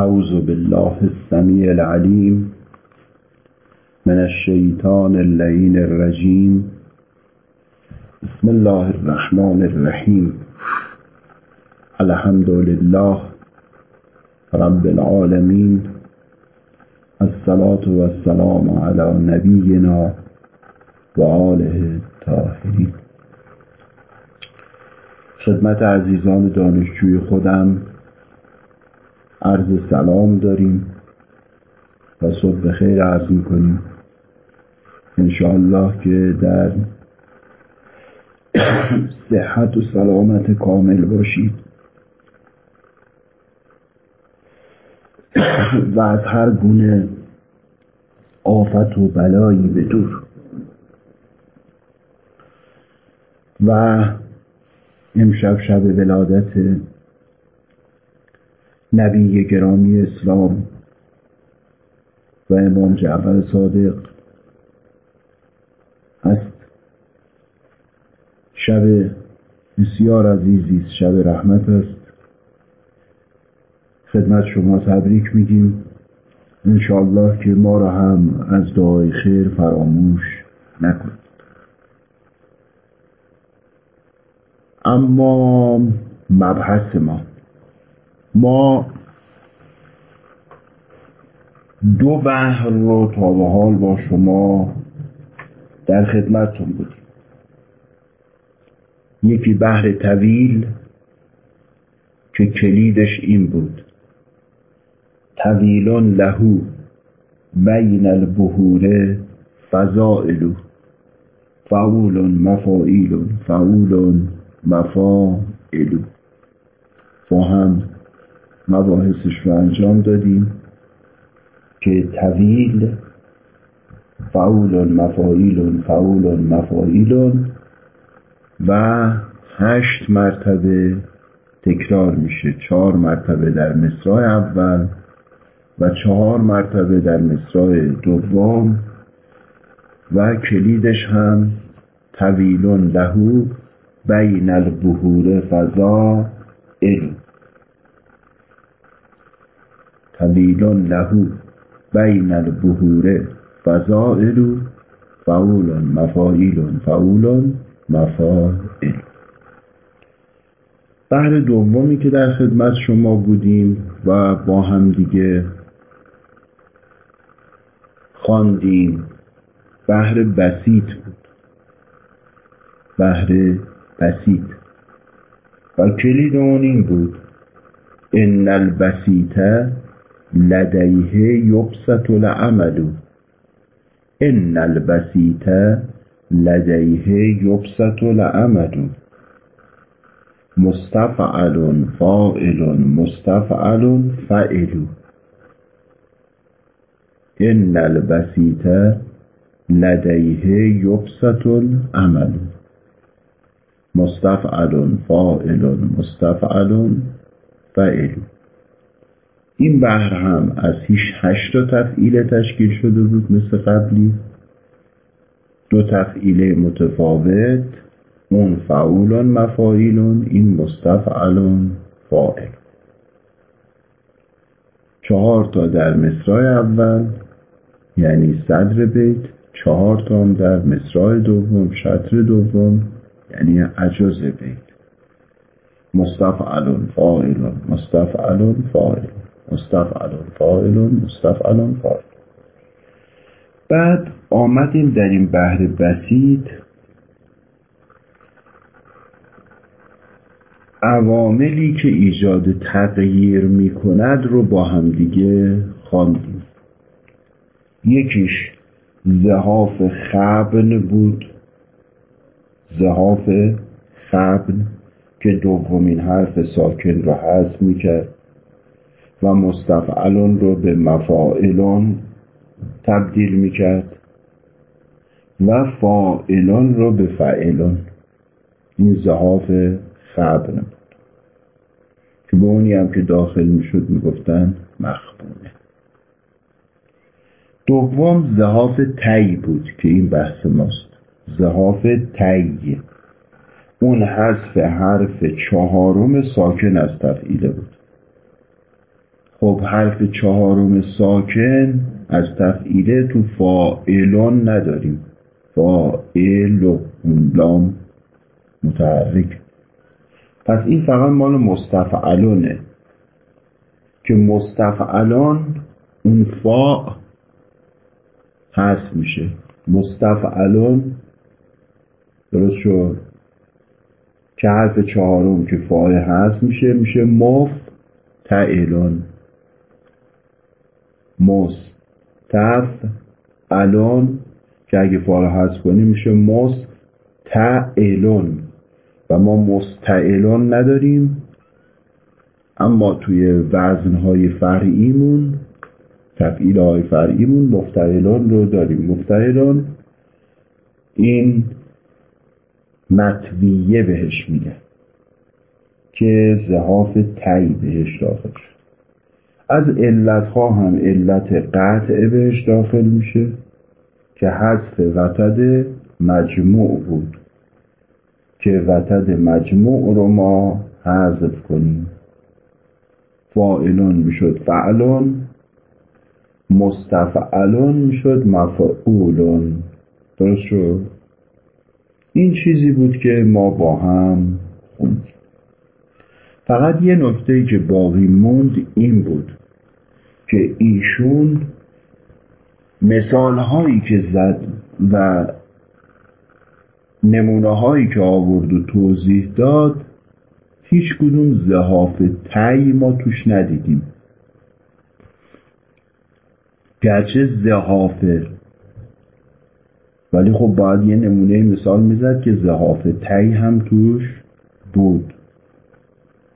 أعوذ بالله السميع العليم من الشيطان اللعين الرجيم. بسم الله الرحمن الرحيم. الحمد لله رب العالمين. الصلاة والسلام على نبينا وآله الطاهرين. خدمت عزیزان دانشجوی خودم عرض سلام داریم و صبح خیر عرض می‌کنیم. انشاءالله که در صحت و سلامت کامل باشید. و از هر گونه آفت و بلایی به دور. و امشب شب ولادت نبی گرامی اسلام و امام جعفر صادق است شب بسیار عزیزی است شب رحمت است. خدمت شما تبریک میگیم. انشاءالله که ما را هم از دعای خیر فراموش نکنید. اما مبحث ما ما دو بحر رو تا به حال با شما در خدمتتون بودیم. یکی بحر طویل که کلیدش این بود. طویلون لهو بین البهور فضائلو فعول مفاعیل فعول مفاعلو با هم مباحثش رو انجام دادیم که طویل فعول مفاعیل فعول مفاعیل و هشت مرتبه تکرار میشه. چهار مرتبه در مصرع اول و چهار مرتبه در مصرع دوم و کلیدش هم طویلون لهو بین البهور فضا علم. طویلون لهو بین البهور فضائل فعول مفاعیل فعول مفاعل. بحر دومی که در خدمت شما بودیم و با هم دیگه خواندیم بحر بسیط بود. بحر بسیط. و کلید اون این بود ان البسیطه لديه يبسط العمل. إن البسيط لديه يبسط العمل. مستفعل فاعل مستفعل فاعل. إن البسيط لديه يبسط العمل. مستفعل فاعل مستفعل فاعل. این بحر هم از هیچ هشتا تفعیل تشکیل شده بود مثل قبلی. دو تفعیل متفاوت اون فعول مفاعیل این مستفعل فاعل. چهار تا در مصرع اول یعنی صدر بیت. چهار تا در مصرع دوم شطر دوم یعنی عجز بیت. مستفعل فاعل مستفعل فاعل. مستفعل فاعل مستفعل فاعل. بعد آمدیم در این بحر بسیط عواملی که ایجاد تغییر می کند رو با همدیگه خواندیم. یکیش زهاف خبن بود. زهاف خبن که دومین حرف ساکن رو حذف می‌کرد. و مستفعلون رو به مفاعلون تبدیل می‌کرد و فاعلون رو به فعلون این زهاف خبن بود. که به اونی هم که داخل می‌شد می‌گفتن مخبونه. دوم زهاف تی بود که این بحث ماست. زهاف تی اون حذف حرف چهارم ساکن از تفعیله بود. خب حرف چهارم ساکن از تفعیله تو فاعلون نداریم. فاعل لام متحرک. پس این فقط مال مستفعلونه که مستفعلان اون فا هست میشه. مستفعلون درست شد. که حرف چهارم که فای هست میشه میشه مف تعلون مستف الان که اگه فا هست کنیم میشه مست تعلون و ما مستعلون نداریم اما توی وزنهای فرعیمون تفعیل های فرعیمون مفتعلان رو داریم. مفتعلان این مطویه بهش میگه که زهاف تی بهش داخل شد. از علتها هم علت قطع بهش داخل میشه که حذف وتد مجموع بود. که وتد مجموع رو ما حذف کنیم. فاعلون می‌شد فعلون مستفعلون می‌شد مفعولون. درست شد؟ این چیزی بود که ما با هم خوندیم. فقط یه نکته که باقی موند این بود. که ایشون مثال هایی که زد و نمونه هایی که آورد و توضیح داد هیچ کدوم زهاف تی ما توش ندیدیم. گرچه زهافه ولی خب باید یه نمونه مثال می‌زد که زهاف تی هم توش بود.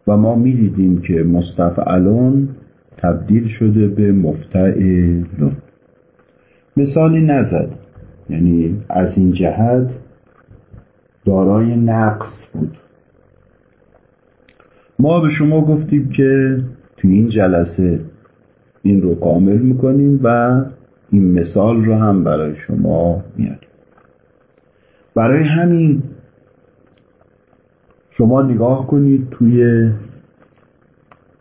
و ما می‌دیدیم که مستفعلون تبدیل شده به مفتعلون مثالی نزد. یعنی از این جهت دارای نقص بود. ما به شما گفتیم که تو این جلسه این رو کامل می‌کنیم و این مثال رو هم برای شما میاریم برای همین شما نگاه کنید توی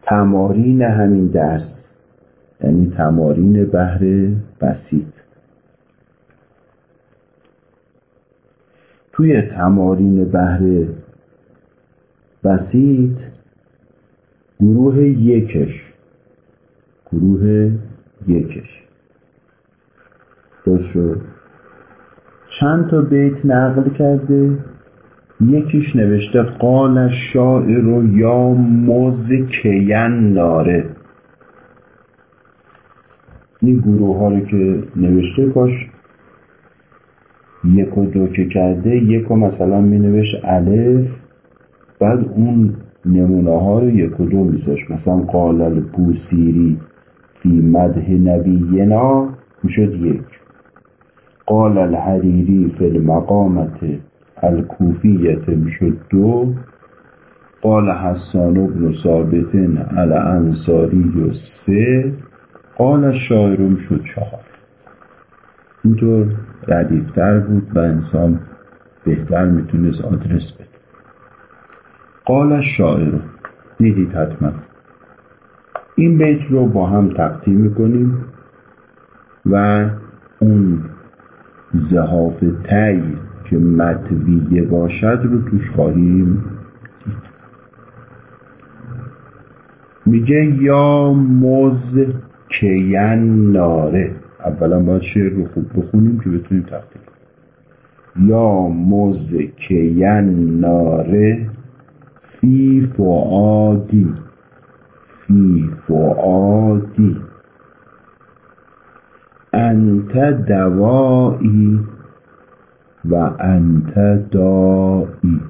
تمارین همین درس یعنی تمارین بهره بسیط. توی تمارین بهره بسیط گروه یکش گروه یکش. درست چند تا بیت نقل کرده؟ یکیش نوشته قال شاعر یا کین داره. این گروه ها رو که نوشته کاش یک و دو که کرده یک و مثلا می نوشت الف بعد اون نمونه ها رو یک و دو میذاش مثلا قال البوسیری فی مده نبینا می‌شد یک. قال الحریری فی المقامت الکوفیت می‌شد دو قال حسان ابن ثابت الانصاری سه قال شاعر می‌شد چهار. اینطور ردیفتر بود و انسان بهتر می‌تونست آدرس بده. قال شاعر دیدید حتما. این بیت رو با هم تقدیم می‌کنیم و اون زهاف تی که مطویه باشد رو توش خواهیم. میگه یا مز کین ناره. اولا باید شعر رو خوب بخونیم که بتونیم تقدیم یا مز کین ناره فی فعادی فی فعادی انت دوایی و انت دایی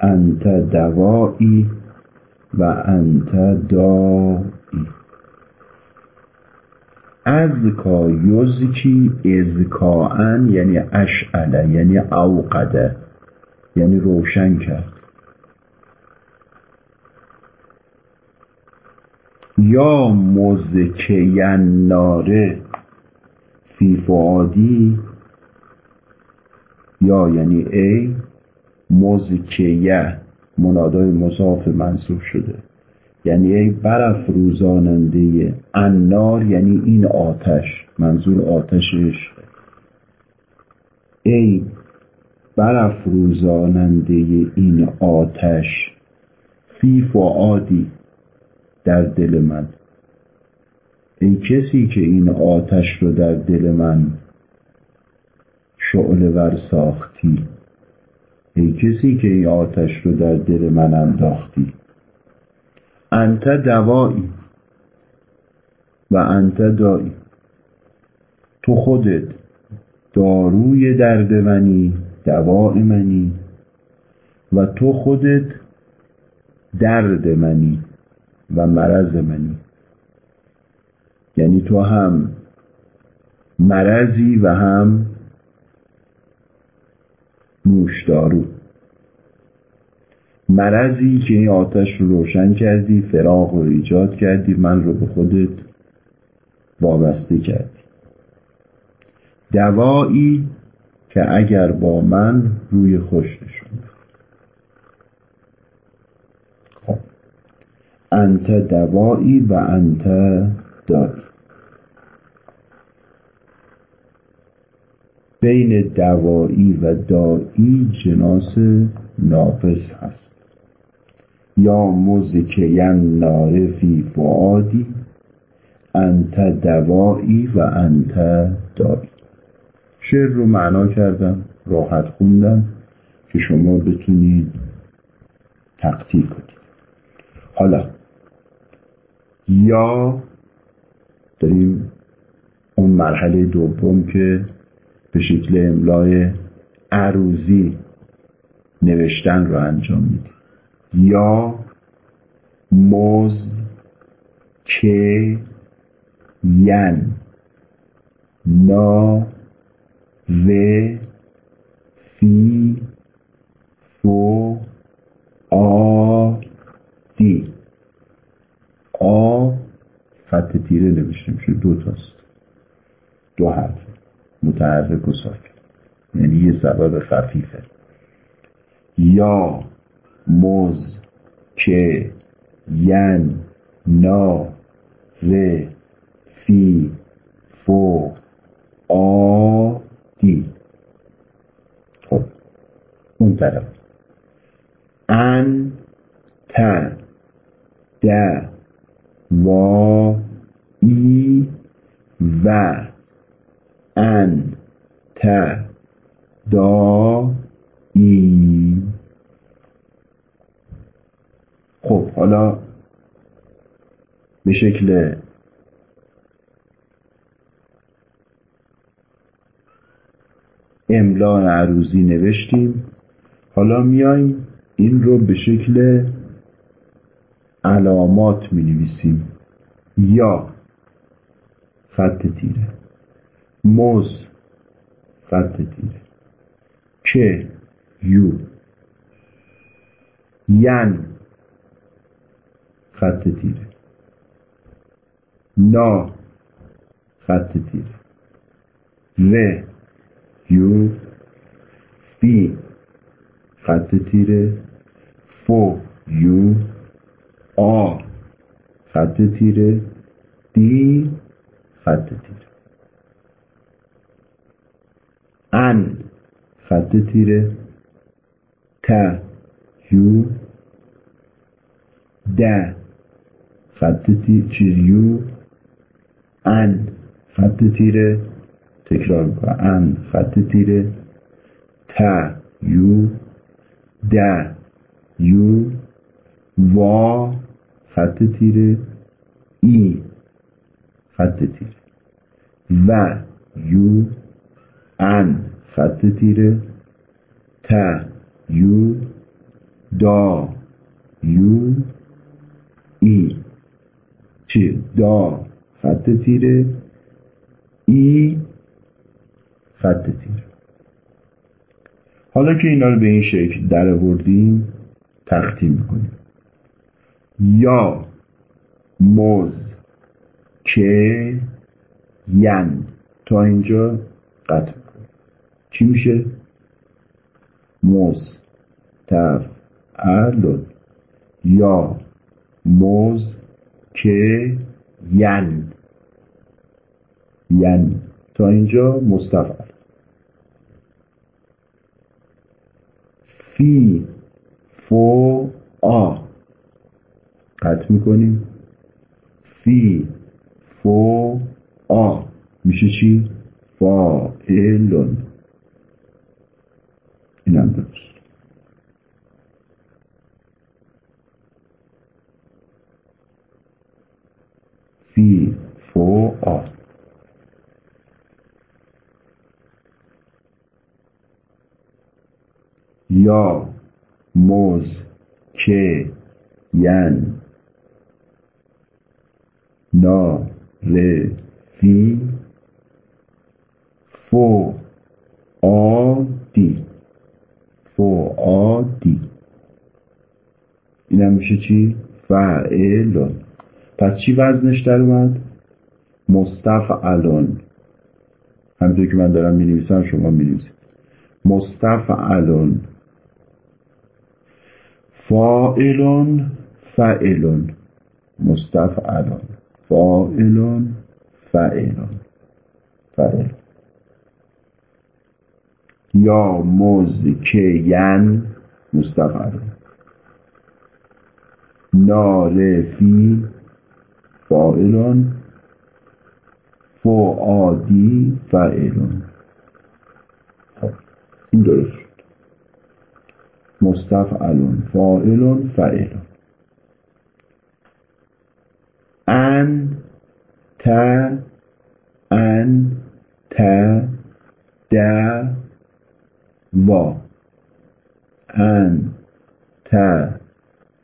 انت دوایی و انت دایی ازکا یزکی ازکاان یعنی اشعله یعنی اوقده یعنی روشن کرد. یا مزکین ناره فی فعادی یا یعنی ای مزکیه منادای مضاف منصوب شده. یعنی ای برافروزاننده انار یعنی این آتش منظور آتش عشق ای برافروزاننده این آتش فی فعادی در دل من. ای کسی که این آتش رو در دل من شعله ور ساختی. ای کسی که این آتش رو در دل من انداختی. انت دوایی و انت دایی. تو خودت داروی درد منی دوای منی و تو خودت درد منی و مرض منی. یعنی تو هم مرضی و هم نوشدارو مرضی که این آتش رو روشن کردی فراغ رو ایجاد کردی من رو به خودت وابسته کردی. دوایی که اگر با من روی خوش نشون خب. انت دوایی و انت داری بین دوایی و دایی جناس ناقص هست. یا مزکین نار فی فعادی انت دوایی و انت دایی شعر رو معنا کردم راحت خوندم که شما بتونید تقطیع کنید. حالا یا داریم اون مرحله دوم که به شکل املای عروزی نوشتن رو انجام میدیم یا مز که ین نا و فی فو آ دی. آ خط تیره نوشته میشه. دو تاست. دو حرف. متحرک و یعنی یه سبب خفیفه. یا مز که ین نا ر فی فو آ دی. خب اون طرف. ان ت د وا ای و. ان ت دا ای خب حالا به شکل املا عروضی نوشتیم. حالا میایم این رو به شکل علامات می نویسیم. یا خط تیره. موز خط تیره که یو. ین خط تیره نا خط تیره ر یو. فی خط تیره فو. یو. آ خط تیره دی خط تیره ان. خط تیره. ت. یو. د. خط تیره یو. ان. خط تیره. تکرار می‌کنم. ان. خط تیره. ت. یو. د. یو. وا. خط تیره. ای. خط تیره. و. یو. ان خط تیره ت یو دا یو ای. چی؟ دا خط تیره. ای خط تیره. حالا که اینا رو به این شکل در آوردیم تقطیم می‌کنیم. یا مز که ین. تا اینجا قطع. چی میشه؟ مز تف یا. مز که. ین. ین. تا اینجا مستفعل فی. فو. آ. قطع می‌کنیم. فی. فو. آ. میشه چی؟ فائلون اینم درست فی فو آ. یا مز که ین. نا ر فی. فو آدی فو آدی اینم میشه چی؟ فعلون. پس چی وزنش در اومد؟ مستفعلون. همینطور که من دارم می نویسم شما می نویسید مستفعلون. فائلون فعلون. مستفعلون. فائلون فعلون. فعل یا مزکین مستفعلون نارفی فائلون فعادی فعلون خب این درست شد. مستفعلون فاعلون فعلون ان ت ان ت د وا ان ت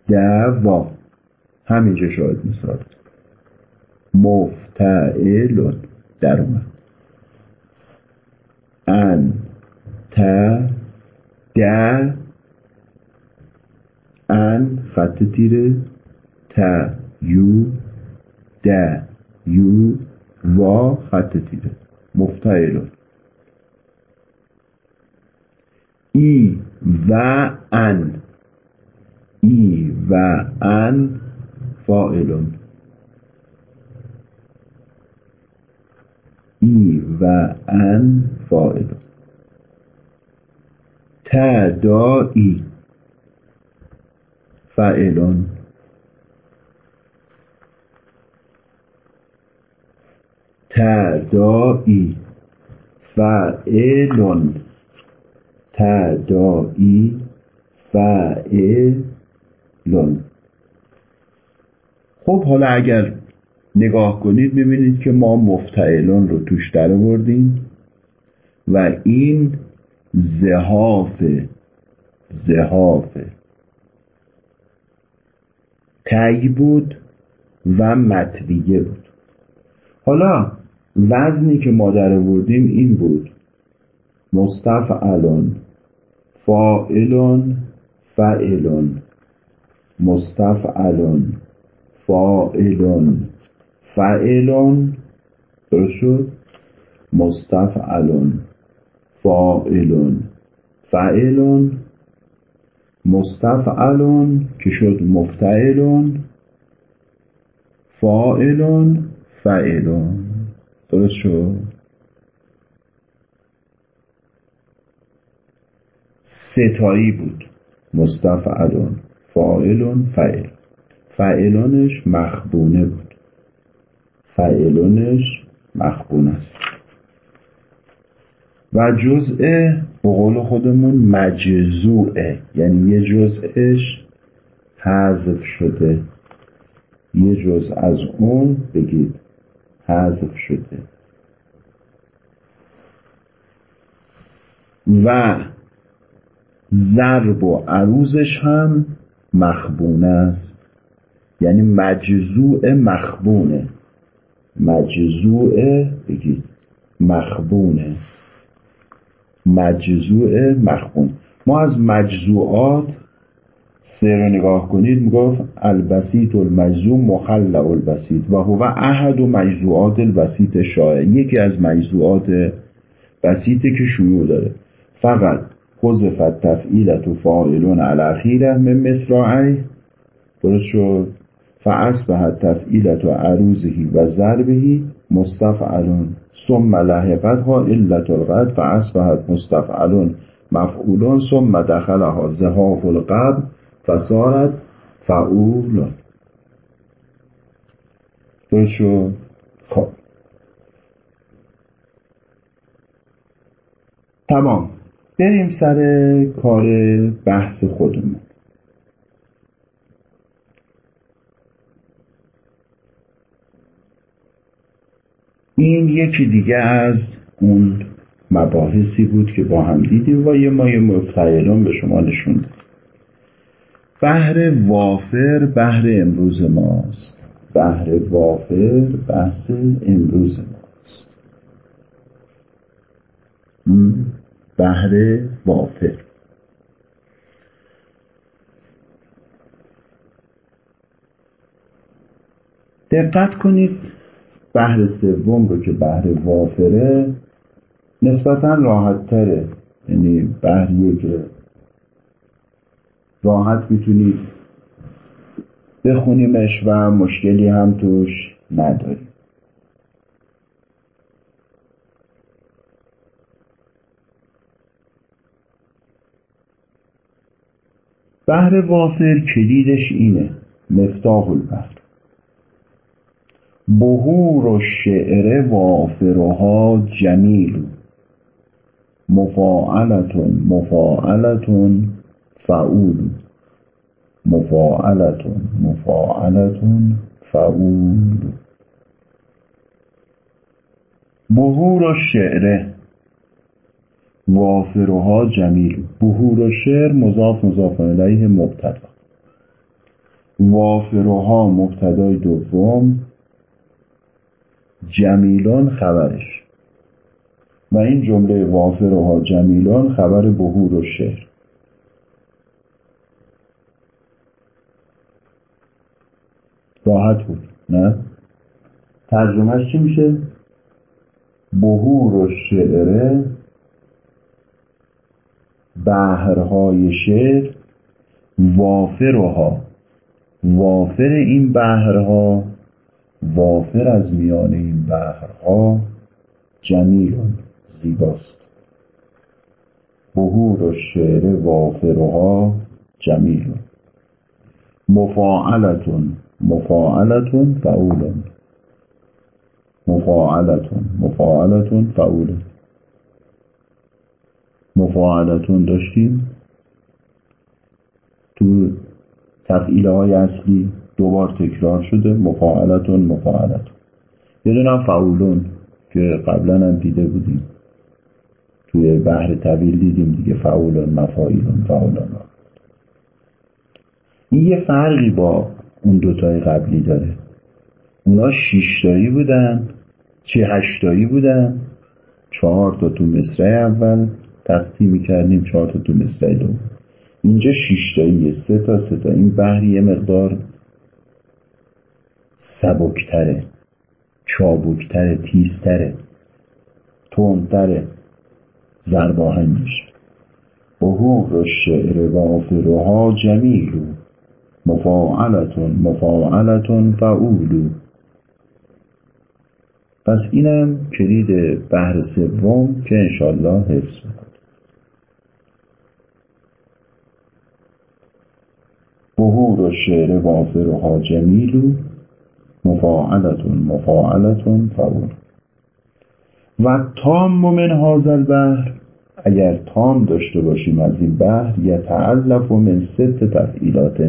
د وا همینجا شاید مثال. مفتعلون. در اومد. ان ت د ان خط تیره ت یو د یو وا خط تیره مفتعلون. ای و ان. ای و ان فاعلون. ای و ان فاعلون. تدائی فاعلون. تدائی فاعلون. تدائی فاعلون خب حالا اگر نگاه کنید می‌بینید که ما مفتعلون رو توش در بردیم و این زهاف زهاف تی بود و مطویه بود. حالا وزنی که ما در بردیم این بود. مستفعلون. فائلون فعلون مستفعلون. فائلون فعلون درست شد؟ مستفعلون. فائلون فعلون مستفعلون که شد مفتعلون. فائلون فعلون درست شد؟ ستایی بود. مستفعلون فائلون فعل فعلونش مخبونه بود. فعلونش مخبون است. و جزء به قول خودمون مجزوعه. یعنی یه جزءش حذف شده. یه جزء از اون بگید حذف شده. و ضرب و عروضش هم مخبونه است. یعنی مجزوع مخبونه. مجزوع بگید مخبونه. مجزوع مخبون. ما از مجزوعات سه رو نگاه کنید می‌گفت البسیط المجزوع مخلع البسیط و هو احد و مجزوعات البسیط شایع. یکی از مجزوعات بسیطه که شیوع داره. فقط حذفت تفعیلت و فاعلون الاخیره من مصراعی. درست شد؟ فاصبحت تفعیلت و عروضهی و ضربهی مستفعلون. ثم لحقتها علت القد فاصبحت مستفعلون مفعولون. ثم دخلها زهاف القبل فصارت فعولون. شد؟ خب. تمام. بریم سر کار بحث خودمون. این یکی دیگه از اون مباحثی بود که با هم دیدیم و یه ما یه مفتعلان به شما نشون بحر وافر بحر امروز ماست. بحر وافر بحث امروز ماست. بحر وافر دقت کنید بحر سوم رو که بحر وافره نسبتا راحت تره یعنی بحریه که راحت می‌تونید بخونیمش و مشکلی هم توش نداریم بحر وافر کلیدش اینه مفتاح البحر. بهور و شعر وافرها جمیل. مفاعلتون مفاعلتون فعول. مفاعلتون مفاعلتون فعول. بهور و شعره وافرها جمیل. بهور و شعر مضاف مضاف الیه مبتدا. وافرها مبتدای دوم جمیلان خبرش. و این جمله وافرها جمیلان خبر بهور و شعر. راحت بود نه؟ ترجمهش چی میشه؟ بهور و شعره بحرهای شعر وافرها. وافر این بحرها وافر از میان این بحرها جمیلون زیباست. بهور و شعر وافرها جمیلون. مفاعلتون مفاعلتون فعولون. مفاعلتون مفاعلتون فعولون. مفاعلتون داشتیم؟ تو تفعیل های اصلی دوبار تکرار شده مفاعلتون مفاعلتون یه دونم فعولون که قبلا هم دیده بودیم. توی بحر طویل دیدیم دیگه فعولون مفاعیلون فعولون این یه فرقی با اون دوتای قبلی داره. اونا شیشتایی بودن چه هشتایی بودن. چهار تا تو مصره اول تقسیم می‌کردیم چهار تا مصره دوم اینجا شیشتاییه سه تا سه تا. این بحری یه مقدار سبکتره چابکتره تیزتره تندتره زرباهنگش بهور الشعر وافرها جمیلو مفاعلتون مفاعلتون فعولو پس اینم کلید بحر سوم که انشالله حفظ میکن بهور و شعر وافرها جمیلو مفاعلتون مفاعلتون فعول و تام من هذا البحر اگر تام داشته باشیم از این بحر یتعلف من ست تفعیلات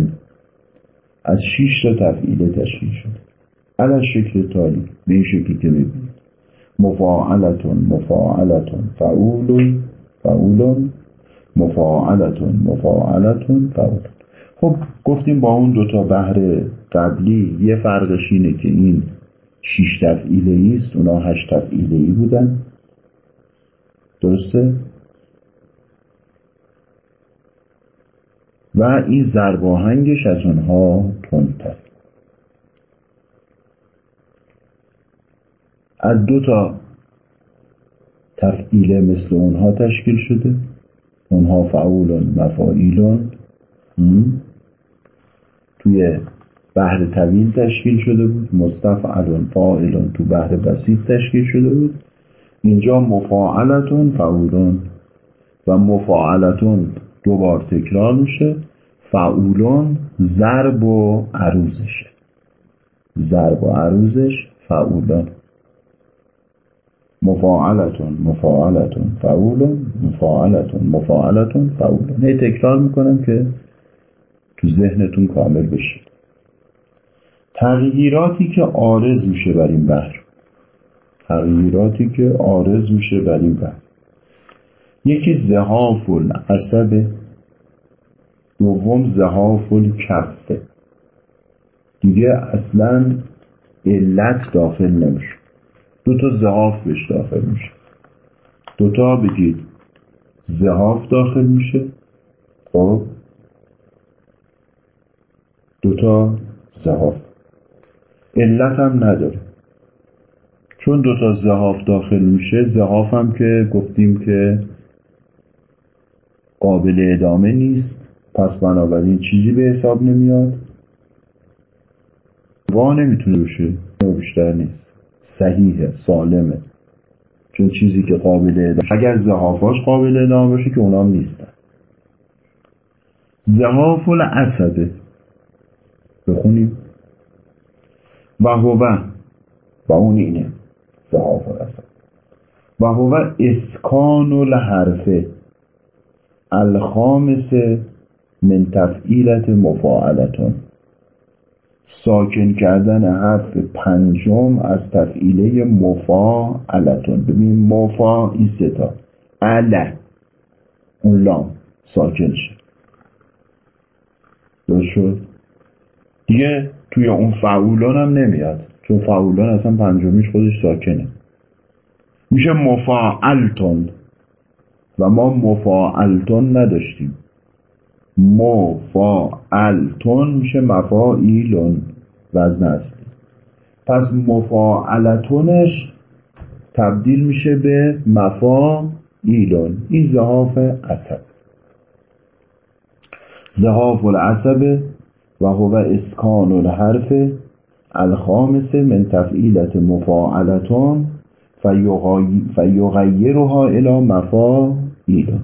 از شیش تا تفعیله تشکیل شده. علا شکل تالی به این شکلی که ببینید. مفاعلتون مفاعلتون فعول فعول مفاعلتون مفاعلتون فعول خب گفتیم با اون دوتا بحر قبلی یه فرقش اینه که این شیش تفعیله است اونا هشت تفعیله ای بودن. درسته؟ و این زرباهنگش از اونها تندتر. از دو تا تفعیله مثل اونها تشکیل شده. اونها فعولون مفاعیلون توی بحر طویل تشکیل شده بود. مستفعلون فاعلون تو بحر بسیط تشکیل شده بود. اینجا مفاعلتون فعولون و مفاعلتون دوبار تکرار میشه. فعولون ضرب و عروزشه ضرب و عروزش فعولون. مفاعلتون مفاعلتون فعولون مفاعلتون مفاعلتون فعولون. هی تکرار می‌کنم که تو ذهنتون کامل بشید تغییراتی که آرز میشه بر این بحر. تغییراتی که آرز میشه بر این بحر. یکی زهاف العصب دوم زهاف الکفه دیگه اصلا علت داخل نمیشه. دو تا زهاف بهش داخل میشه. دو تا بگید زهاف داخل میشه. خب؟ دو تا زهاف. علت هم نداره. چون دو تا زهاف داخل میشه زهاف هم که گفتیم که قابل ادامه نیست. پس بنابراین چیزی به حساب نمیاد. وا نمی‌تونه بشه. بیشتر نیست. صحیحه سالمه. چون چیزی که قابل ادامه اگر زهافاش قابل ادامه باشه که اونام نیستن. زهاف بخونیم و هو و اون اینه. زهاف العصب و هو اسکان الحرفه الخامس من تفعیلت مفاعلتون. ساکن کردن حرف پنجم از تفعیله مفاعلتون. ببین مفا این ستا اله اون لام. ساکن شد درست شد؟ دیگه توی اون فعولان هم نمیاد. چون فعولان اصلا پنجمیش خودش ساکنه. میشه مفاعلتون. و ما مفاعلتون نداشتیم. مفاعلتون میشه مفاعیلون. وزن اصلی. پس مفاعلتونش تبدیل میشه به مفاعیلون. این زهاف عصب. زهاف العصب و هو اسکان الحرف الخامس من تفعیلت مفاعلتون فیغیرها الى مفاعیلون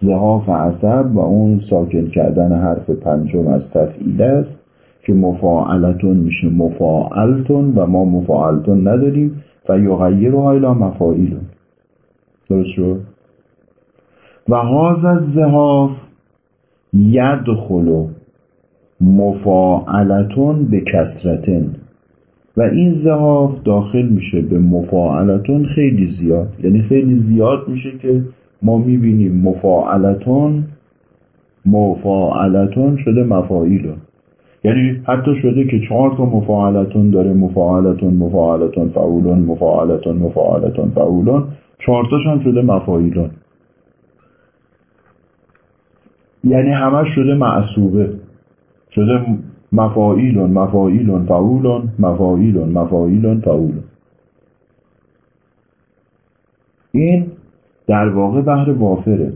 زهاف عصب و اون ساکن کردن حرف پنجم از تفعیل است که مفاعلتون میشه مفاعلتون و ما مفاعلتون نداریم. و یغیرها الی مفاعیلون درست شد؟ و هاز از زهاف یدخلو مفاعلتون به کسرتن و این زهاف داخل میشه به مفاعلتون خیلی زیاد. یعنی خیلی زیاد میشه که ما می‌بینیم مفاعلتون مفاعلتون شده مفاعیلون یعنی حتی شده که چهار تا مفاعلتون داره مفاعلتون مفاعلتون فعولون مفاعلتون مفاعلتون فعولون. چهار هم شده مفاعیلون. یعنی همش شده معصوبه. شده مفاعیلون مفاعیلون فعولون مفاعیلون مفاعیلون فعولون. این در واقع بحر وافره.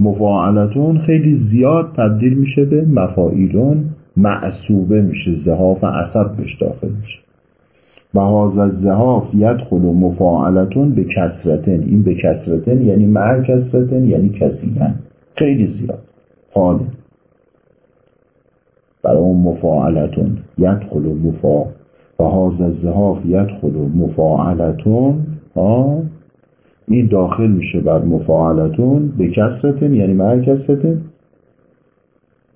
مفاعلتون خیلی زیاد تبدیل میشه به مفاعیلون معصوبه میشه زهاف عصب بهش داخل میشه. و از زهاف یدخل و مفاعلتون به کسرتن این به کسرتن یعنی مع کسرتن یعنی کسیدن خیلی زیاد. حاله برای مفاعلتون یدخل و مفا و از زهاف یدخل و مفاعلتون ها این داخل میشه بر مفاعلتون به کسرتن یعنی مع کسرتن؟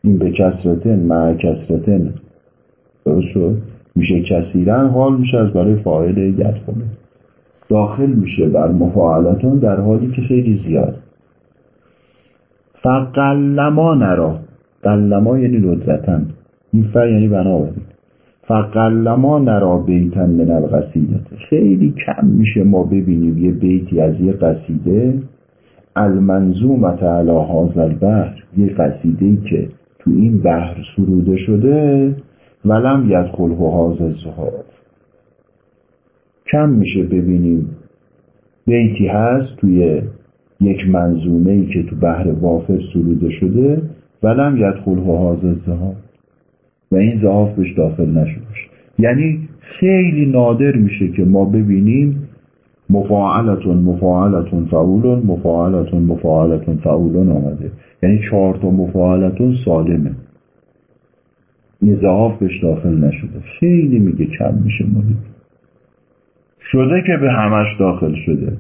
این به کسرتن مع کسرتن. میشه کسیرن حال میشه از برای فاعل یدخله داخل میشه بر مفاعلتون در حالی که خیلی زیاد. فقلما نرا قلما یعنی ندرتن. این فر یعنی بنابراین فقلما نرا بیتن من القصیده. خیلی کم میشه ما ببینیم یه بیتی از یه قصیده. المنظومت علی هذا البحر. یه قصیده که تو این بحر سروده شده ولم یدخل هذا الزهاف کم میشه ببینیم بیتی هست توی یک منظومه ای که تو بحر وافر سروده شده ولم یدخل هذا الزهاف و این زهاف بهش داخل نشده یعنی خیلی نادر میشه که ما ببینیم مفاعلتون مفاعلتون فعولون مفاعلتون مفاعلتون فعولون آمده. یعنی چهار تا مفاعلتون سالمه. این زهاف بهش داخل نشده. خیلی میگه کم میشه مورد شده که به همش داخل شده.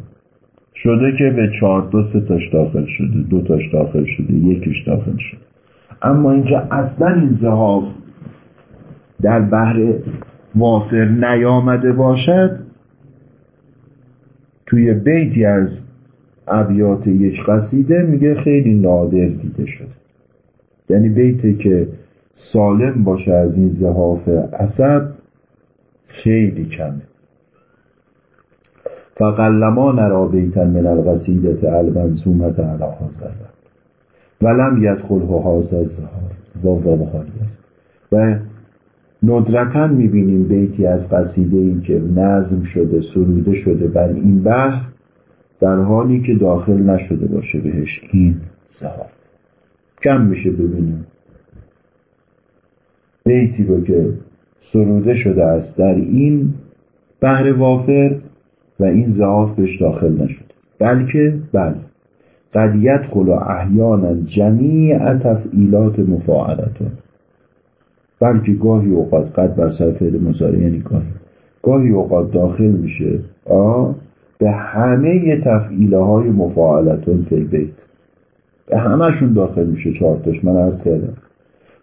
شده که به چهار دو سه تاش داخل شده. دو تاش داخل شده. یکیش داخل شده. اما اینکه اصلا این زهاف در بحر وافر نیامده باشد توی بیتی از ابیات یک قصیده میگه خیلی نادر دیده شده. یعنی بیتی که سالم باشه از این زهاف عصب خیلی کمه. فقلما نرا بیتا من القصیدت المنظومت علی حاضر ولم یدخله حاضر الزهار و و ندرتا می‌بینیم بیتی از قصیده ای که نظم شده سروده شده بر این بحر در حالی که داخل نشده باشه بهش این زهار. کم میشه ببینیم. بیتی رو که سروده شده است در این بحر وافر و این زهاف بهش داخل نشده. بلکه بله. قد یدخل احیانا جمیع تفعیلات مفاعلتون. بلکه گاهی اوقات قد بر سر فعل مضارع یعنی گاهی. گاهی اوقات داخل میشه. آ به همه تفعیله های مفاعلتون فی بیت به همشون داخل میشه چهارتاش من عرض کردم.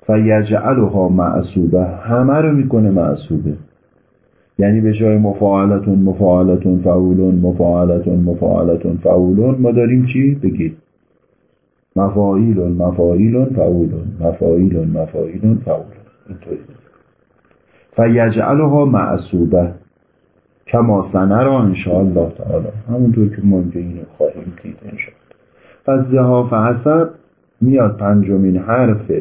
فیجعلها معصوبه. همه رو می‌کنه معصوبه. یعنی به جای مفاعلتون مفاعلتون فعولون مفاعلتون مفاعلتون فعولون ما داریم چی؟ بگید. مفاعیلون مفاعیلون فعولون. مفاعیلون مفاعیلون فعولون. اینطوری. فیجعلها معصوبه کما سنرا انشاءالله تعالی همونطور که ما اینو خواهیم دید انشاءالله. پس زهاف حسب میاد پنجمین حرف.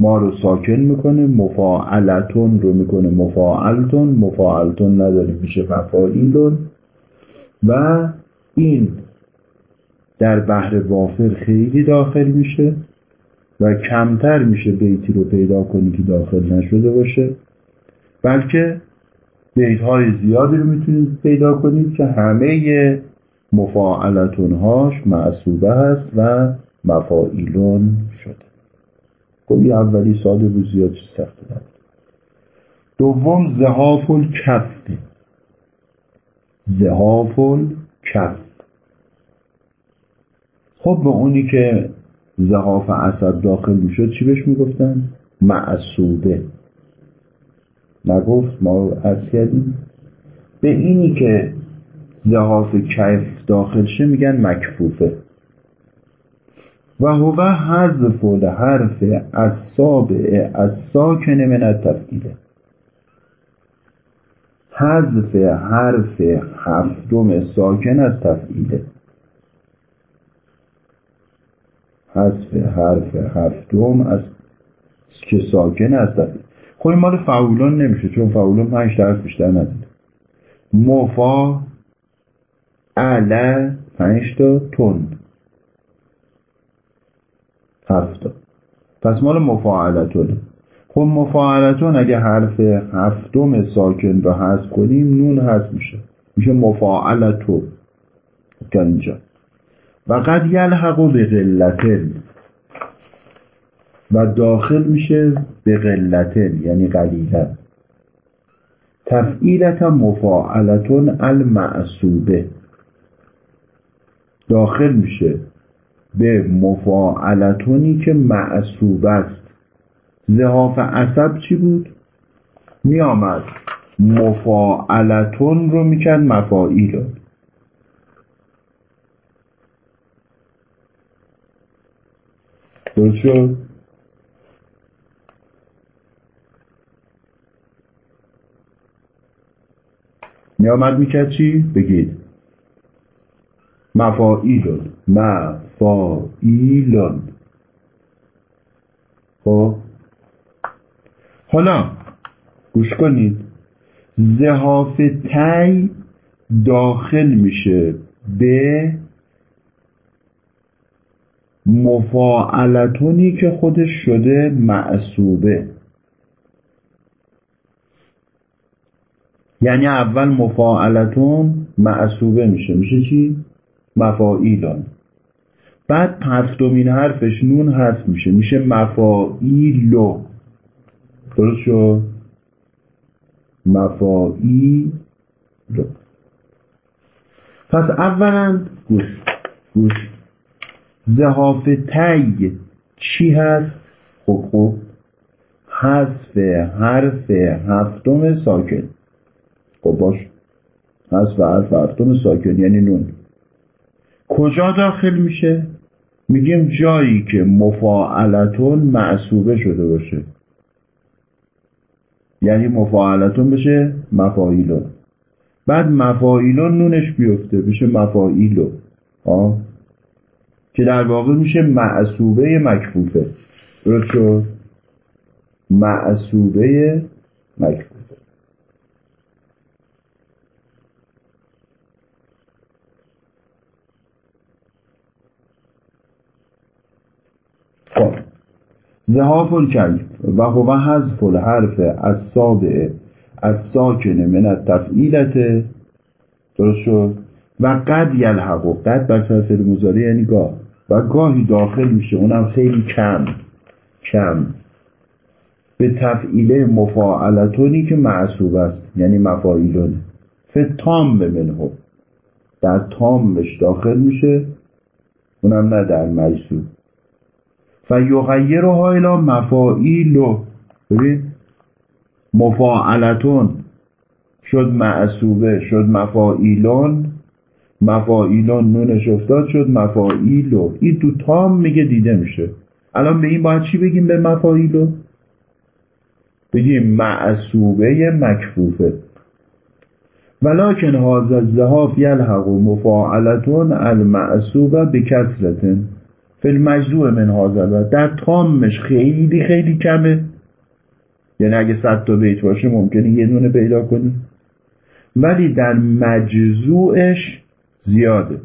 ما رو ساکن می‌کنه مفاعلتون رو می‌کنه. مفاعلتون مفاعلتون نداره میشه مفاعیلون و این در بحر وافر خیلی داخل میشه. و کمتر میشه بیتی رو پیدا کنی که داخل نشده باشه بلکه بیت های زیادی رو می‌تونید پیدا کنید که همه مفاعلتون هاش معصوبه هست و مفاعیلون شده. خب این اولی ساده بود زیاد چی سخت دوم زهاف الکف زهاف الکف خب به اونی که زهاف عصب داخل می‌شد چی بهش می‌گفتن؟ معصوبه. نگفت ما عرض کردیم. به اینی که زهاف کف داخل شه میگن مکفوفه. و هو حذف الحرف السابع الساکن من التفعیله حذف حرف هفتم ساکن از تفعیله حذف حرف هفتم از که ساکن تفعیله خب مال فعولان نمیشه چون فعولان پنج حرف بیشتر نداره. مفا علا پنج تا تن. هفتا پس مال مفاعلتونه خب مفاعلتون اگه حرف هفتم ساکن رو حذف کنیم نون حذف میشه. میشه مفاعلتو. اینجا. و قد یلحق به غلتن و داخل میشه به غلتن یعنی قلیلا تفعیلت مفاعلتون المعصوبه. داخل میشه به مفاعلتونی که معصوب است. زهاف عصب چی بود؟ می آمد مفاعلتون رو می‌کرد مفاعیلون. درست شد؟ می آمد می‌کرد چی؟ بگید. مفاعیلون. مفاعیلون. خب. حالا گوش کنید. زهاف تی داخل میشه. به مفاعلتونی که خودش شده معصوبه. یعنی اول مفاعلتون معصوبه میشه. میشه چی؟ مفاعیلان بعد هفتمین حرفش نون هست میشه. میشه مفاعیلو. درست شد؟ مفاعیلو. پس اولا گوش. گوش. زهاف تی چی هست؟ خب خب حذف حرف هفتم ساکن. خب باش. حذف حرف هفتم ساکن یعنی نون. کجا داخل میشه؟ میگیم جایی که مفاعلتون معصوبه شده باشه. یعنی مفاعلتون بشه مفاعیلون. بعد مفاعیلون نونش بیفته بشه مفاعیلو. آه؟ که در واقع میشه معصوبه مکفوفه. درست شد؟ معصوبه مکفوفه. خب. زهاف الکلب و هو حذف الحرف از سابع از ساکن من التفعیلت. درست شد؟ و قد یلحقو قد بر صرف مزاره یعنی گاه. و گاهی داخل میشه اونم خیلی کم کم. به تفعیله مفاعلتونی که معصوب است یعنی مفاعیلونه فتام به منهو در تامش داخل میشه اونم نه در مجزوب و یغیرها الی مفاعیلو ببین مفاعلتون. شد معصوبه شد مفاعیلون. مفاعیلون نونش افتاد شد مفاعیلو این تو تام میگه دیده میشه. الان به این باید چی بگیم به مفاعیلو بگیم معصوبه مکفوفه. ولکن هذا الزهاف یلحق مفاعلتون المعصوبه به کسرتن فی المجزوع من هذا در تامش خیلی خیلی کمه. یعنی اگه صد تا بیت باشه ممکنه یه دونه پیدا کنی ولی در مجزوعش زیاده.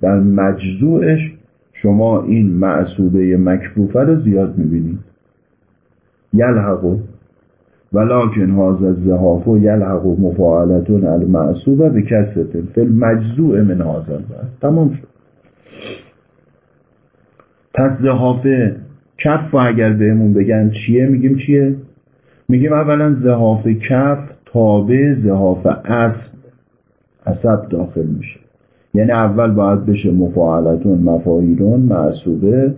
در مجزوعش شما این معصوبه مکفوفه رو زیاد می‌بینید. یلحقو ولکن هاز الزهاف و یلحق مفاعلتون المعصوبه به فی مجزوع من هازل تمام شد. پس زهافه کف و اگر بهمون بگن چیه؟ میگیم چیه؟ میگیم اولا زهاف کف تابع زهاف اسب. عصب داخل میشه. یعنی اول باید بشه مفاعلتون مفاعیلون معصوبه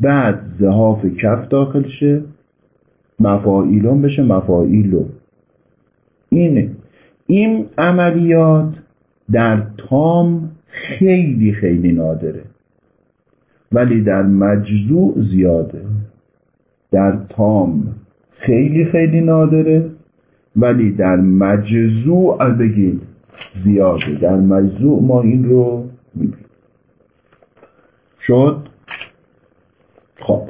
بعد زهاف کف داخل شه مفاعیلون بشه مفاعیلو اینه. این عملیات در تام خیلی خیلی نادره. ولی در مجزوع زیاده. در تام خیلی خیلی نادره. ولی در مجزوع بگید زیاده. در مجزوع ما این رو می‌بینیم. شد؟ خب.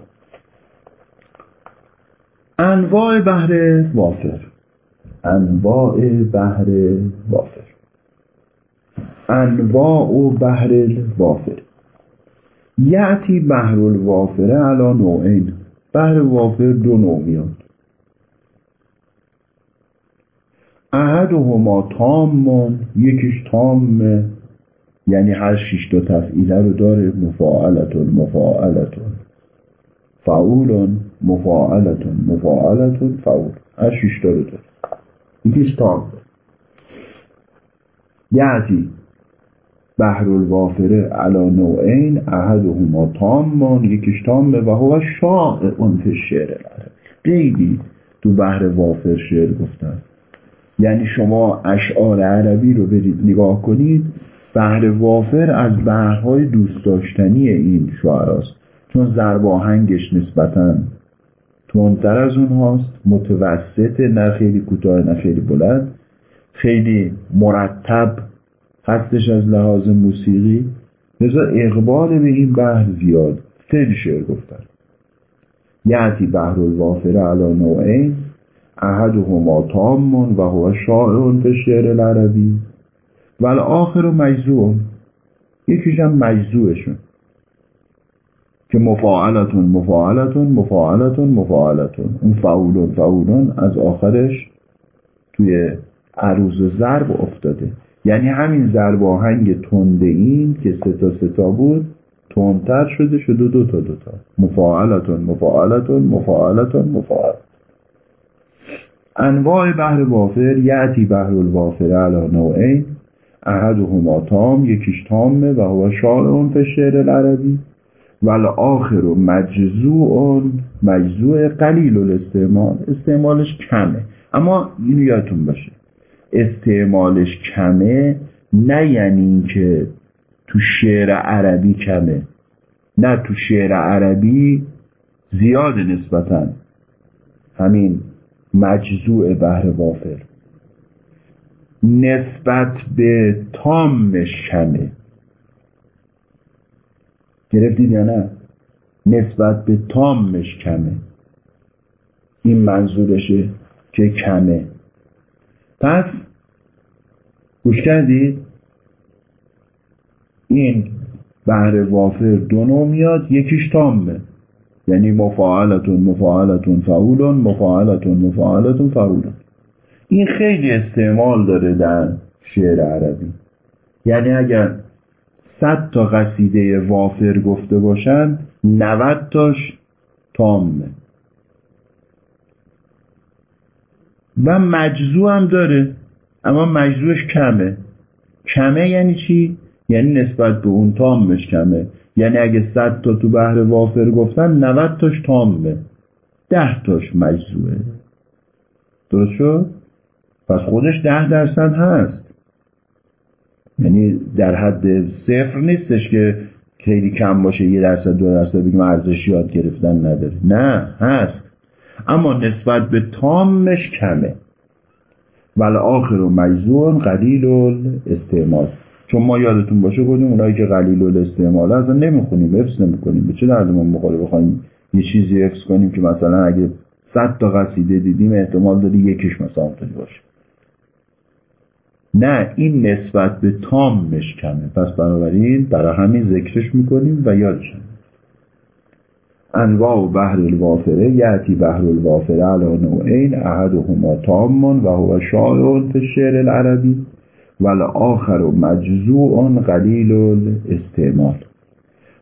انواع بهر وافر. انواع بهر وافر. انواع بهر وافر. یعتی بهر الوافره علا نوعین. بهر وافر دو نوع میاد. احدهما تامون یکیش تامه یعنی هر شش تا تفعیله رو داره مفاعلتون مفاعلتون. فعولون مفاعلتون مفاعلتون فعول. هر شش تا رو داره. یکیش تام. یعتی بحر الوافره علا نوعین احدهما تامون یکیش تامه و هو شائع فی الشعر خیلی تو بحر وافر شعر گفتن. یعنی شما اشعار عربی رو برید نگاه کنید بحر وافر از بحرهای دوست داشتنی این شعراست. چون زرباهنگش نسبتا تندتر از اونهاست متوسط نه خیلی کوتاه نه خیلی بلند. خیلی مرتب هستش از لحاظ موسیقی. لذا اقبال به این بحر زیاد. خیلی شعر گفتن. یعتی بحر الوافر علا نوعین. احدهما تام و هو شاعر به شعر العربی. و آخر مجزوع یکیش هم مجزوعشون. که مفاعلتون مفاعلتون مفاعلتون مفاعلتون. اون فعولون فعولون از آخرش توی عروض و ضرب افتاده. یعنی همین ضرب آهنگ تنده این که ستا ستا بود تندتر شده شده دو تا دو تا. مفاعلتون مفاعلتون مفاعلتون مفاعل. انواع بحر وافر یعتی بحر الوافر علا نوعین. احدهما تام یکیش تامه و هو شائع فی شعر العربی. ول آخر و مجزوع مجزوع قلیل الاستعمال. استعمالش کمه. اما اینو یادتون باشه. استعمالش کمه نه یعنی که تو شعر عربی کمه. نه تو شعر عربی زیاد نسبتا. همین. مجزوع بهر وافر نسبت به تامش کمه گرفتید یا نه؟ نسبت به تامش کمه این منظورشه که کمه. پس گوش کردید؟ این بهر وافر دو نوع میاد یکیش تامه. یعنی مفاعلتون مفاعلتون فعولون مفاعلتون مفاعلتون فعولون. این خیلی استعمال داره در شعر عربی. یعنی اگر صد تا قصیده وافر گفته باشن 90 تاش تامه. و مجزو هم داره اما مجزوش کمه. کمه یعنی چی؟ یعنی نسبت به اون تامش کمه. یعنی اگه صد تا تو بحر وافر گفتن 90 تاش تامه. ده تاش مجزوه درست شد؟ پس خودش ده درصد هست. یعنی در حد صفر نیستش که خیلی کم باشه یه درصد دو درصد بگیم ارزش یاد گرفتن نداره. نه هست. اما نسبت به تامش کمه. ول آخر و مجزون قلیل استعمال چون ما یادتون باشه گفتیم اونایی که قلیل استعمال اصلا نمی‌خونیم حفظ نمی‌کنیم. به چه دردمون می‌خوره بخوایم یه چیزی حفظ کنیم که مثلا اگه صد تا قصیده دیدیم احتمال داری یکیش مثلا اونطوری باشه. نه این نسبت به تامش کمه. پس بنابراین برای همین ذکرش می‌کنیم و یادشن انواع بحر الوافره یعتی بحر الوافره علا نوعین احدهما تام و هو شائع فی الشعر العربی. والآخر مجزوع قلیل الاستعمال.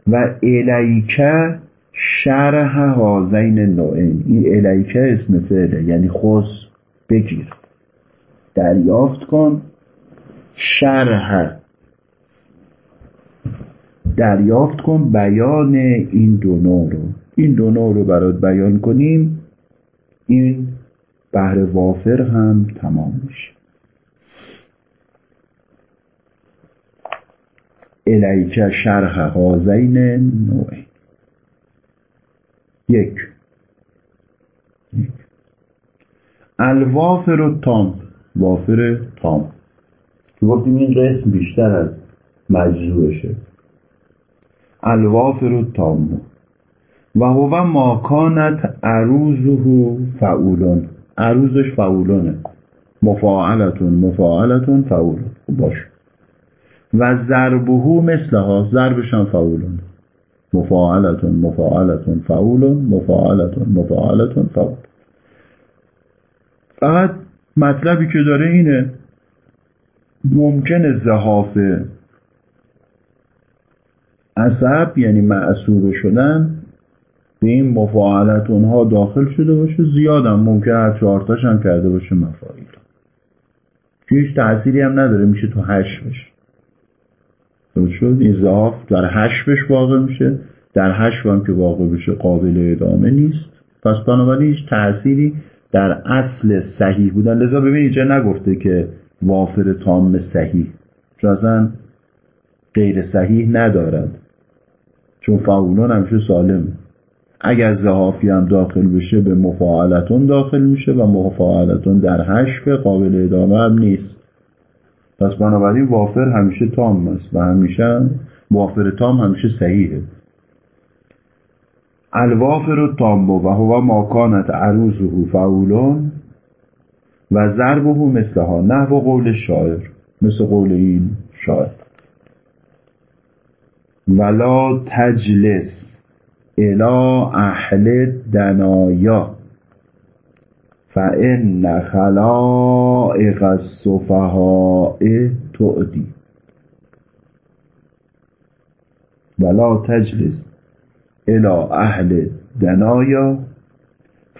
و الیکه شرح هازین نوعین. این الیکه اسم فعله یعنی خص بگیر. دریافت کن. شرح. دریافت کن بیان این دو نوع رو. این دو نوع رو برات بیان کنیم. این بهر وافر هم تمام میشه. الیک شرح هازین نوعین یک. الوافر و تام. وافر تام. که گفتیم این قسم بیشتر از مجزوعشه الوافر و تام. و هو ماکانت عروزه فعولون. عروزش فعولونه. مفاعلتون مفاعلتون فعولون. باش و ضربه مثلها ضربش هم فعولون مفاعلتون مفاعلتون فعولون مفاعلتون مفاعلتون فعول فقط مطلبی که داره اینه ممکنه زهاف عصب یعنی معصوب شدن به این مفاعلت اونها داخل شده باشه زیادم ممکن هر چهارتاش هم کرده باشه مفاعیل. هیچ تأثیری هم نداره میشه تو هشت بشه. شد. این زهاف در هشت واقع میشه. در هشت هم که واقع بشه قابل ادامه نیست. پس بنابراین هیچ تأثیری در اصل صحیح بودن. لذا ببین اینجا نگفته که وافر تام صحیح. چون غیر صحیح ندارد. چون فعولان همیشه سالم. اگر زهافی هم داخل بشه به مفاعلتون داخل میشه و مفاعلتون در حشف قابل ادامه هم نیست. پس بنابراین وافر همیشه تام است و همیشه وافر تام همیشه صحیحه. الوافر التام و هو ماکانت عروسه فعولون و ضربه مثلها نحو قول شاعر مثل قول این شاعر. ولا تجلس الا اهل دنایا فان خلائق السفهاء تعدی. ولا تجلس الى اهل دنایا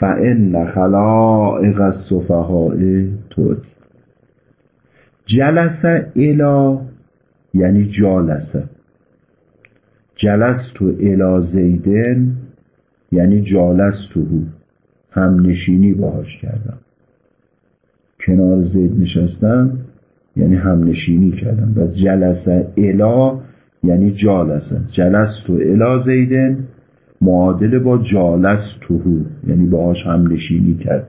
فان خلائق السفهاء تعدی. جلس الا یعنی جالسه جلس تو الا زیدن یعنی جالس تو هم نشینی باهاش کردم. کنار زید نشستم یعنی هم نشینی کردم و جلس الا یعنی جالسه جلس تو الا زیدن معادل با جالس توهو یعنی باهاش هم نشینی کرد.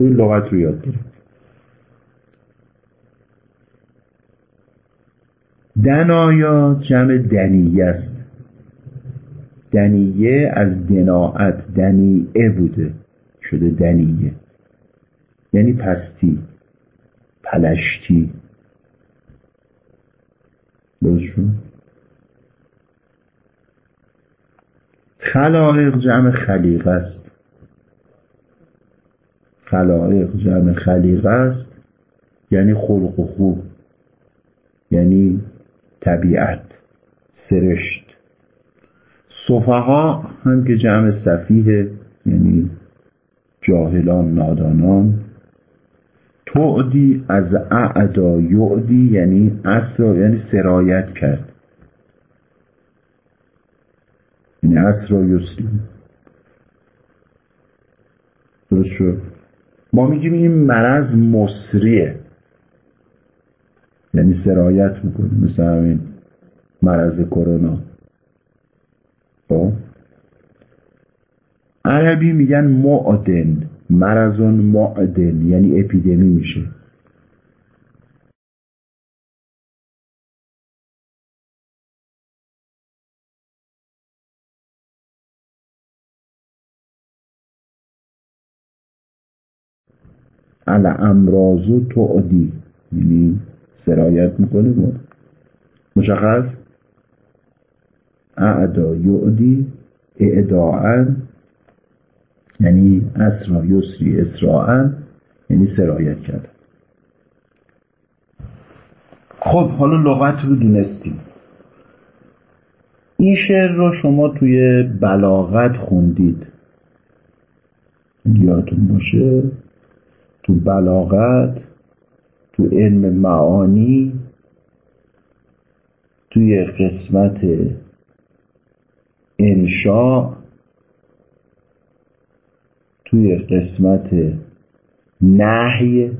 این لغت رو یاد گرفت دنایا جمع دنیه است؟ دنیه از دناعت دنیعه بوده. شده دنیه. یعنی پستی پلشتی. شد خلائق جمع خلیقه است. خلائق جمع خلیقه است یعنی خلق و خوب یعنی طبیعت سرشت. صفحا هم که جمع صفیه یعنی جاهلان نادانان. تعدی از اعدا یعدی یعنی اصرا یعنی سرایت کرد. یعنی اصرا یسری. درست شد؟ ما میگیم این مرض مصریه یعنی سرایت می‌کنه. مثل همین مرض کرونا. خب؟ عربی میگن معدن. مرزون معدن یعنی اپیدمی میشه. ال امراض تعدی یعنی سرایت می‌کنه بود مشخص؟ اعدا یعدی اعداعا یعنی اسرا یسری اسراعا یعنی سرایت کردن خب حالا لغت رو دونستیم. این شعر رو شما توی بلاغت خوندید. یادتون باشه؟ تو بلاغت تو علم معانی توی قسمت انشاء توی قسمت نهی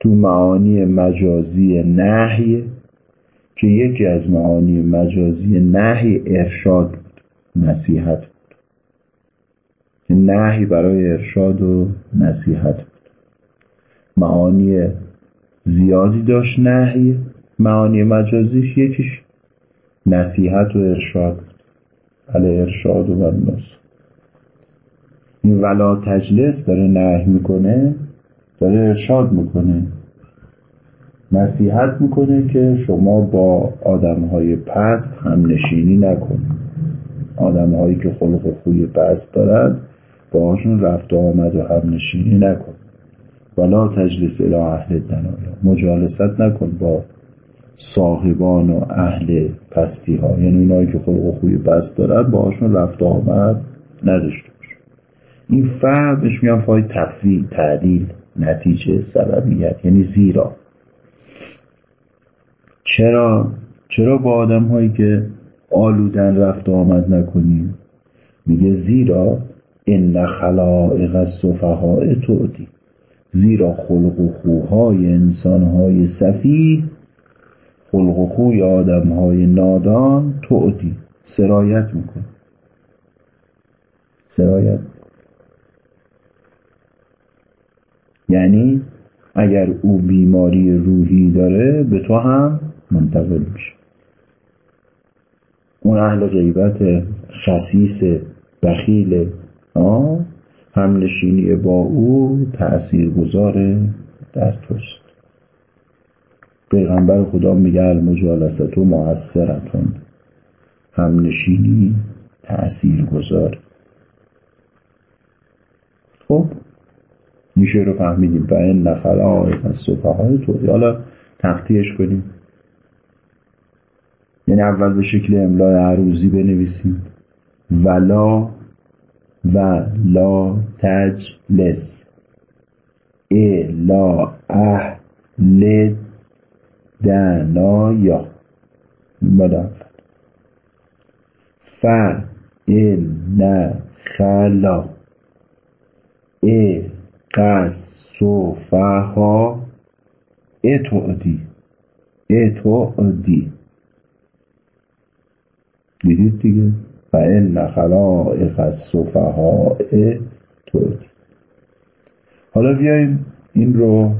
تو معانی مجازی نهی که یکی از معانی مجازی نهی ارشاد بود نصیحت بود. که نهی برای ارشاد و نصیحت بود. معانی زیادی داشت نهی معانی مجازیش یکیش نصیحت و ارشاد بود. ارشاد و الناس این ولا تجلس داره نهی می‌کنه داره ارشاد می‌کنه. نصیحت می‌کنه که شما با آدم های پست هم نشینی نکنید آدم هایی که خلق و خوی پست دارد باهاشون رفت و آمد و هم نشینی نکن. ولا تجلس الى اهل دنایا مجالست نکن با صاحبان و اهل پستی ها یعنی اینایی که خلق و خوی پست دارد باهاشون رفت و آمد نداشته این فهم بهش میگن فای تفویل تعدیل نتیجه سببیت یعنی زیرا. چرا؟ چرا با آدم هایی که آلودن رفت آمد نکنیم؟ میگه زیرا ان خلائق السفهاء تعدی. زیرا خلق و خوهای انسانهای صفی خلق و خوی آدمهای نادان تعدی. سرایت می‌کنه. سرایت یعنی اگر او بیماری روحی داره به تو هم منتقل میشه. اون اهل غیبت خسیس بخیل هم نشینی با او تأثیر گذاره در توست. پیغمبر خدا میگه المجالستو موثرتون همنشینی تأثیر گذار خب شعر رو فهمیدیم. و این نخل از صفحه توی حالا تختیش کنیم. یعنی اول به شکل املای عروضی بنویسیم. ولا و لا تجلس. ای لا اهل دنایا مال ف این خلا ای قص صفها اتعدی اتعدی دیدید دیگه؟ و این خلائق الصفحاء تعدی حالا بیایم این رو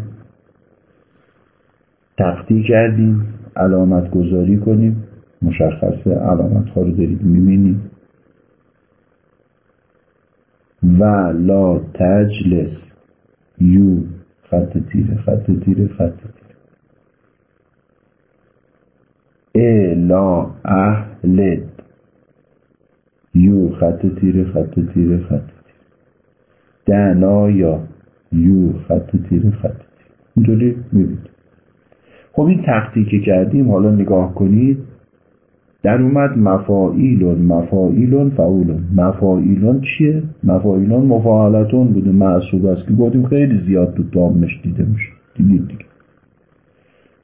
تختی کردیم علامت گذاری کنیم. مشخصه علامت ها رو دارید می‌بینید. و لا تجلس. یو خط تیره خط تیره خط تیره ا لا اهل یو خط تیره خط تیره خط تیره دنایا یو خط تیره خط تیره اینطوری می‌بینید. خب این تختی که کردیم حالا نگاه کنید در اومد مفاعیلون مفاعیلون فعولون مفاعیلون چیه؟ مفاعیلون مفاعلتون بوده معصوب است که گفتیم خیلی زیاد تو دامش دیده میشه دیدید دیگه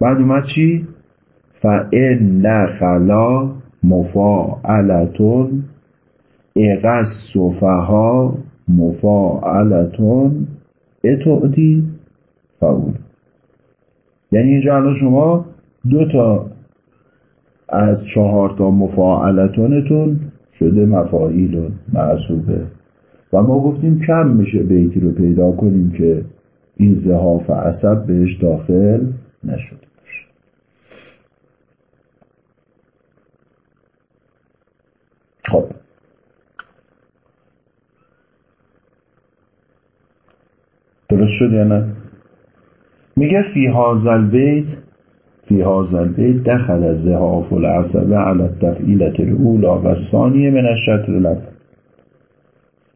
بعد اومد چی؟ فئن خلا مفاعلتون اقص صفها مفاعلتون اتعدی فعول یعنی اینجا شما دو تا از چهار تا مفاعلتونتون شده مفاعیل و معصوبه. و ما گفتیم کم میشه بیتی رو پیدا کنیم که این زهاف عصب بهش داخل نشده خب. درست شد یا نه؟ میگه فی هازل بیت فی هذا البیت دخل الزهاف العصبه على التفعیلت الاولا و ثانیه من الشطر الاول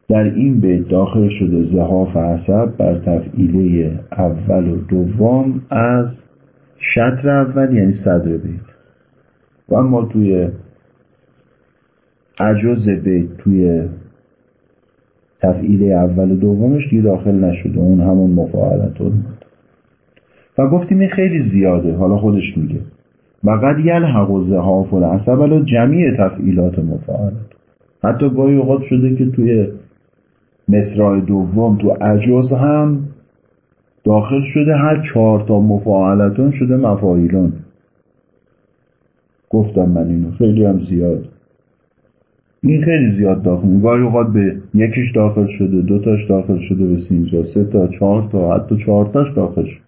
در این بیت داخل شده زهاف عصب بر تفعیله اول و دوم از شطر اول یعنی صدر بیت. و اما توی عجز بیت توی تفعیله اول و دومش دیگه داخل نشده. اون همون مفاعلت و گفتیم این خیلی زیاده حالا خودش میگه. و قد یلحق زهاف و العصب علا جمیع تفعیلات مفاعلت حتی گاهی اوقات شده که توی مصرع دوم تو عجز هم داخل شده هر چهار تا مفاعلتون شده مفاعیلون. گفتم من اینو خیلی هم زیاد. این خیلی زیاد داخل. گاهی اوقات به یکیش داخل شده دوتاش داخل شده به سینجا سه تا چهار تا حتی چهار تاش داخل شده.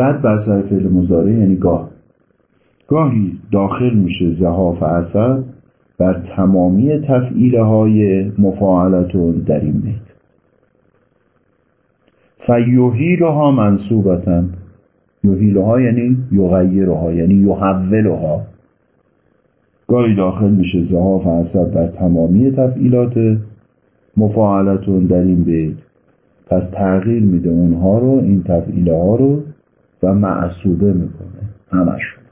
قد بر سر فعل مزاره یعنی گاه. گاهی داخل میشه زهاف اثر بر تمامی تفعیله های مفاعلتون در این بیت فیوهیلها منصوبتن. یوهیلها یعنی یغیرها یعنی یحولها. گاهی داخل میشه زهاف اثر بر تمامی تفعیلات مفاعلتون در این بیت. پس تغییر میده اونها رو این تفعیله ها رو و معصوبه می‌کنه. همشون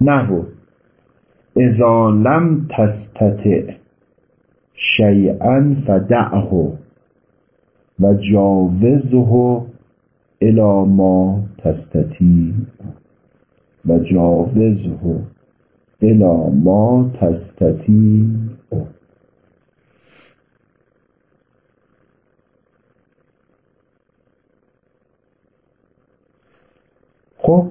نحو اذا لم تستطع شیئا فدعه و جاوزه الى ما تستطیع. و جاوزه الى ما تستطیع. خب؟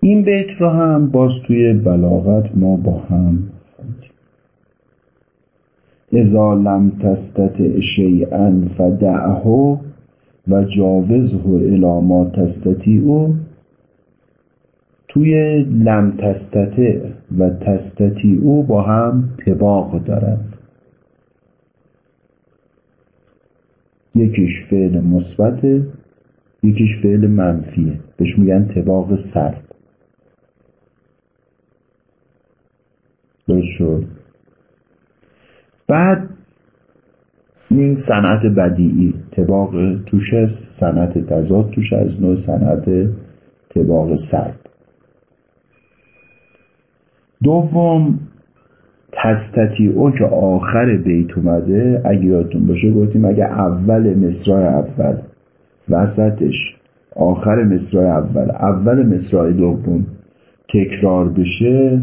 این بیت رو هم باز توی بلاغت ما با هم اذا لم تستطع شیئا فدعه و جاوزه الى ما تستطیع. توی لم تستطع و تستطیع با هم تباق دارند یکیش فعل مثبته یکیش فعل منفیه. بهش میگن تباق سر. درست شد؟ بعد این صنعت بدیعی تباق توش است صنعت تضاد توش از نوع صنعت تباق سرد دوم او که آخر بیت اومده اگه یادتون باشه گفتیم اگه اول مصرع اول وسطش آخر مصرع اول اول مصرع دوم تکرار بشه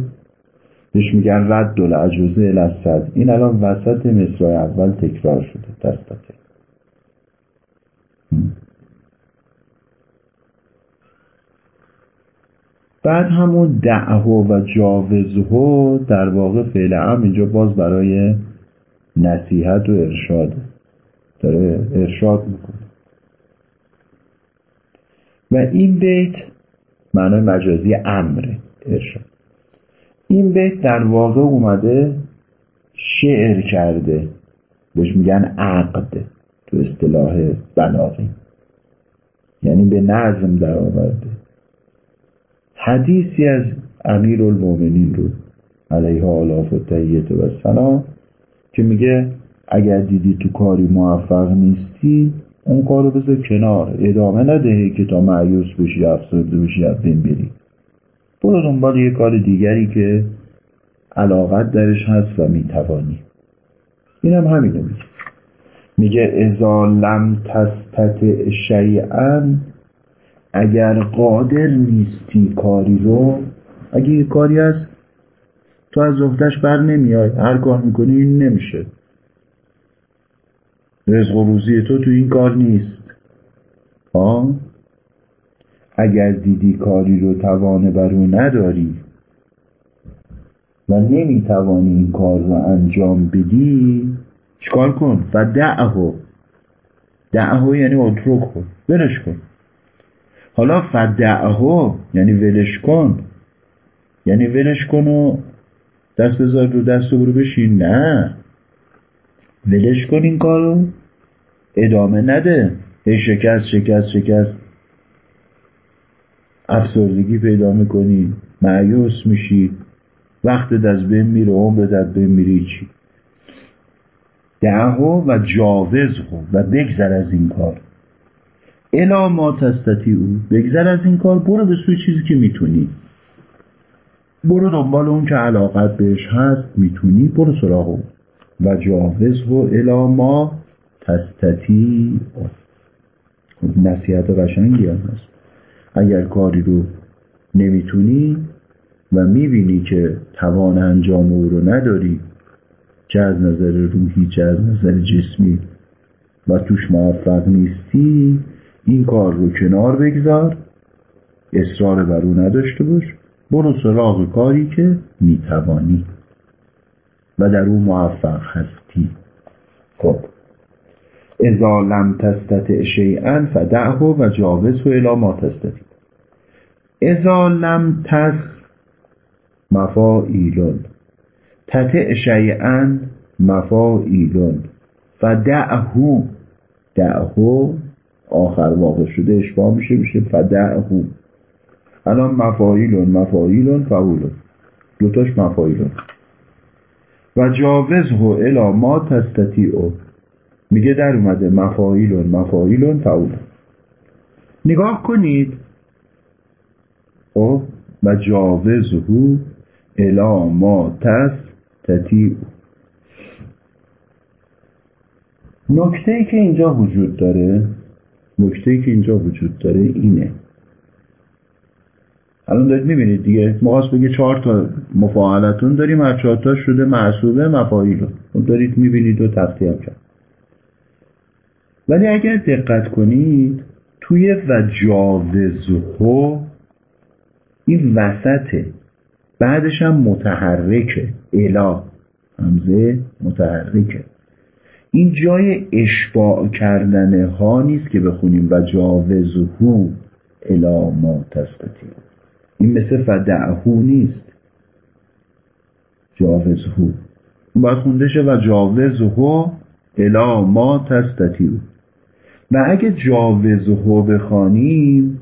بهش میگن رد العجوزه الاسد. این الان وسط مصرع اول تکرار شده دستته بعد همون دعه و جاوزه در واقع فعل هم اینجا باز برای نصیحت و ارشاد داره ارشاد می‌کنه. و این بیت معنای مجازی امره ارشاد. این بیت در واقع اومده شعر کرده بهش میگن عقد تو اصطلاح بلاغی. یعنی به نظم در آورده حدیثی از امیر المومنین رو علیه آلاف و تهیت و سلام که میگه اگر دیدی تو کاری موفق نیستی اون کارو بذار کنار. ادامه ندهی که تا معیوس بشی افسرده بشی از بین بری. برو دنبال یه کار دیگری که علاقت درش هست و می‌توانی. اینم هم همینو میگه. میگه ازا لم تستت شیئا اگر قادر نیستی کاری رو اگه یه کاری هست تو از افتش بر نمیای. هر کار می‌کنی این نمیشه. رزق و روزی تو تو این کار نیست. ها اگر دیدی کاری رو توانه بر او نداری و نمی‌توانی این کار رو انجام بدی چکار کن؟ و دعهو دعهو یعنی اترک کن. برش کن. حالا فدعهو یعنی ولش کن. یعنی ولش کن و دست بذار رو دست برو بشین. نه. ولش کن این کارو. ادامه نده. هی شکست شکست شکست. افسردگی پیدا می‌کنی. معیوس میشی. وقت از بین میره عمرت از بین میری چی دعهو و جاوزهو و بگذر از این کار. الا ما تستتی او بگذر از این کار برو به سوی چیزی که می‌تونی. برو دنبال اون که علاقت بهش هست می‌تونی برو سراغ اون. و جاوز و الا ما تستتی خب نصیحت قشنگی هم هست. اگر کاری رو نمی‌تونی و می‌بینی که توان انجام او رو نداری چه از نظر روحی چه از نظر جسمی و توش موفق نیستی این کار رو کنار بگذار اصرار بر او نداشته باش برو سراغ کاری که می‌توانی. و در او موفق هستی. خب. ازا لم تستطع شیئا فدعه و جاوزه الی ما تستطیع. ازا لم تس مفاعیلون تطع شیئا مفاعیلون فدعه دعهو آخر واقع شده اشباه میشه میشه فدعهو الان مفایلون مفایلون فعولون. دوتاش مفایلون و جاوزه الا ما تستطیعو. میگه در اومده مفایلون مفایلون فعولون. نگاه کنید. او و جاوزه الا ما تستطیعو. نکته ای که اینجا وجود داره نکته که اینجا وجود داره اینه. الان دارید می‌بینید دیگه مقاس بگه چهار تا مفاعلتون داریم هر چهار تا شده معصوبه مفاعیل رو. دارید می‌بینید و تقطیم کرد ولی اگر دقت کنید توی و جاوزهو این وسطه بعدش هم متحرکه. الا همزه متحرکه. این جای اشباع کردن ها نیست که بخونیم و جاوزهو الا ما تستطیع این مثل فدعهو نیست. جاوزهو. باید خونده شه و جاوزهو الا ما تستطیع و اگه جاوزهو بخوانیم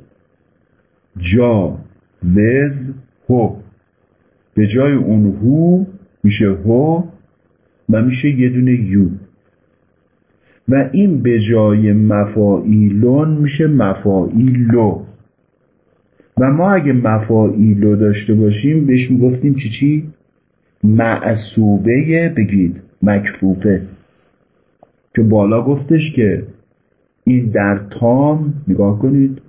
جا وز هو به جای اون هو میشه هو و میشه یه دونه یو. و این به جای مفاعیلون میشه مفاعیلو و ما اگه مفاعیلو داشته باشیم بهش می‌گفتیم چی چی؟ معصوبه بگید مکفوفه که بالا گفتش که این در تام نگاه کنید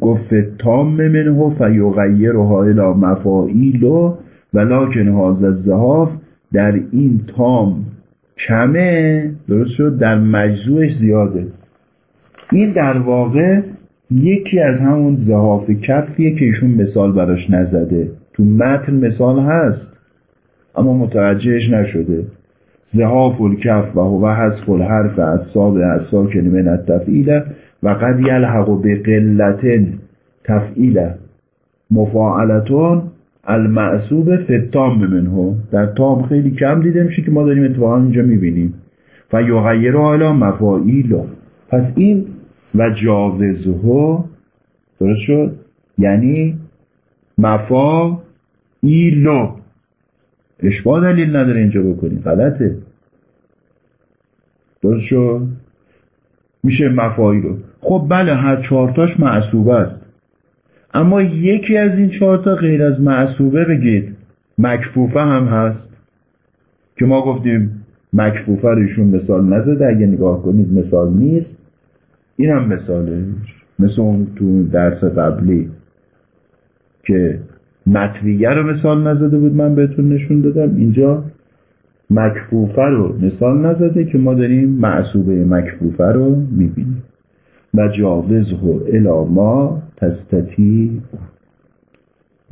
گفت تام منه فیغیرها الى مفاعیلو ولکن هذا الزهاف در این تام کمه درست شد در مجزوعش زیاده. این در واقع یکی از همون زهاف کفیه که ایشون مثال براش نزده. تو متن مثال هست اما متوجهش نشده. زهاف الکف و هو حذف الحرف از سابع از ساکن من و قد یلحق به قلت تفعیله. مفاعلتون المعصوب فتام منه. در تام خیلی کم دیده میشه که ما داریم اتفاقا اینجا می‌بینیم. و یغیر حالا مفاعیل. پس این و جاوزه درست شد؟ یعنی مفا ایلو اشباه دلیل نداره اینجا بکنیم. غلطه. درست شد؟ میشه مفایلو خب بله هر چهارتاش معصوبه است. اما یکی از این چهارتا غیر از معصوبه بگید. مکفوفه هم هست. که ما گفتیم مکفوفه رو مثال نزده اگه نگاه کنید مثال نیست. این هم مثالش. مثل اون تو درس قبلی که مطویه رو مثال نزده بود من بهتون نشون دادم. اینجا مکفوفه رو مثال نزده که ما داریم معصوبه مکفوفه رو می‌بینیم. و جاوزه ما تستتی.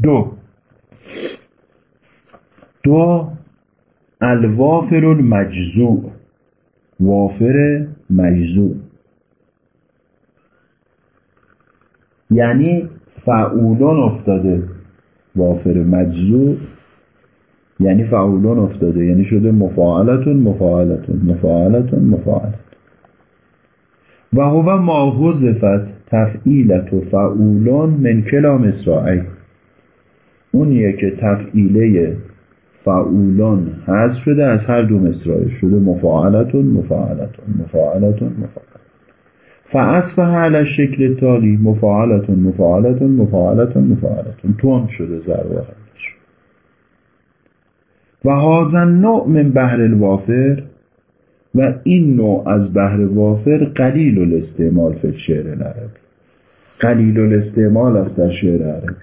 دو. دو الوافر المجزوع. وافر مجزوع. یعنی فعولان افتاده. وافر مجزوع. یعنی فعولان افتاده. یعنی شده مفاعلتون مفاعلتون مفاعلتون مفاعلتون. و هو ما حذفت تفعیلت و فعولان من کلا مصرعی اونیه که تفعیله فعولان حذف شده از هر دو مصرعی شده مفاعلتون مفاعلتون مفاعلتون مفاعلتون. فاصبح علی شکل تالی مفاعلتون مفاعلتون مفاعلتون مفاعلتون. تون شده ضرب و هازن نوع من بحر الوافر و این نوع از بحر وافر قلیل الاستعمال فی شعر العربی. قلیل الاستعمال است در شعر عربی.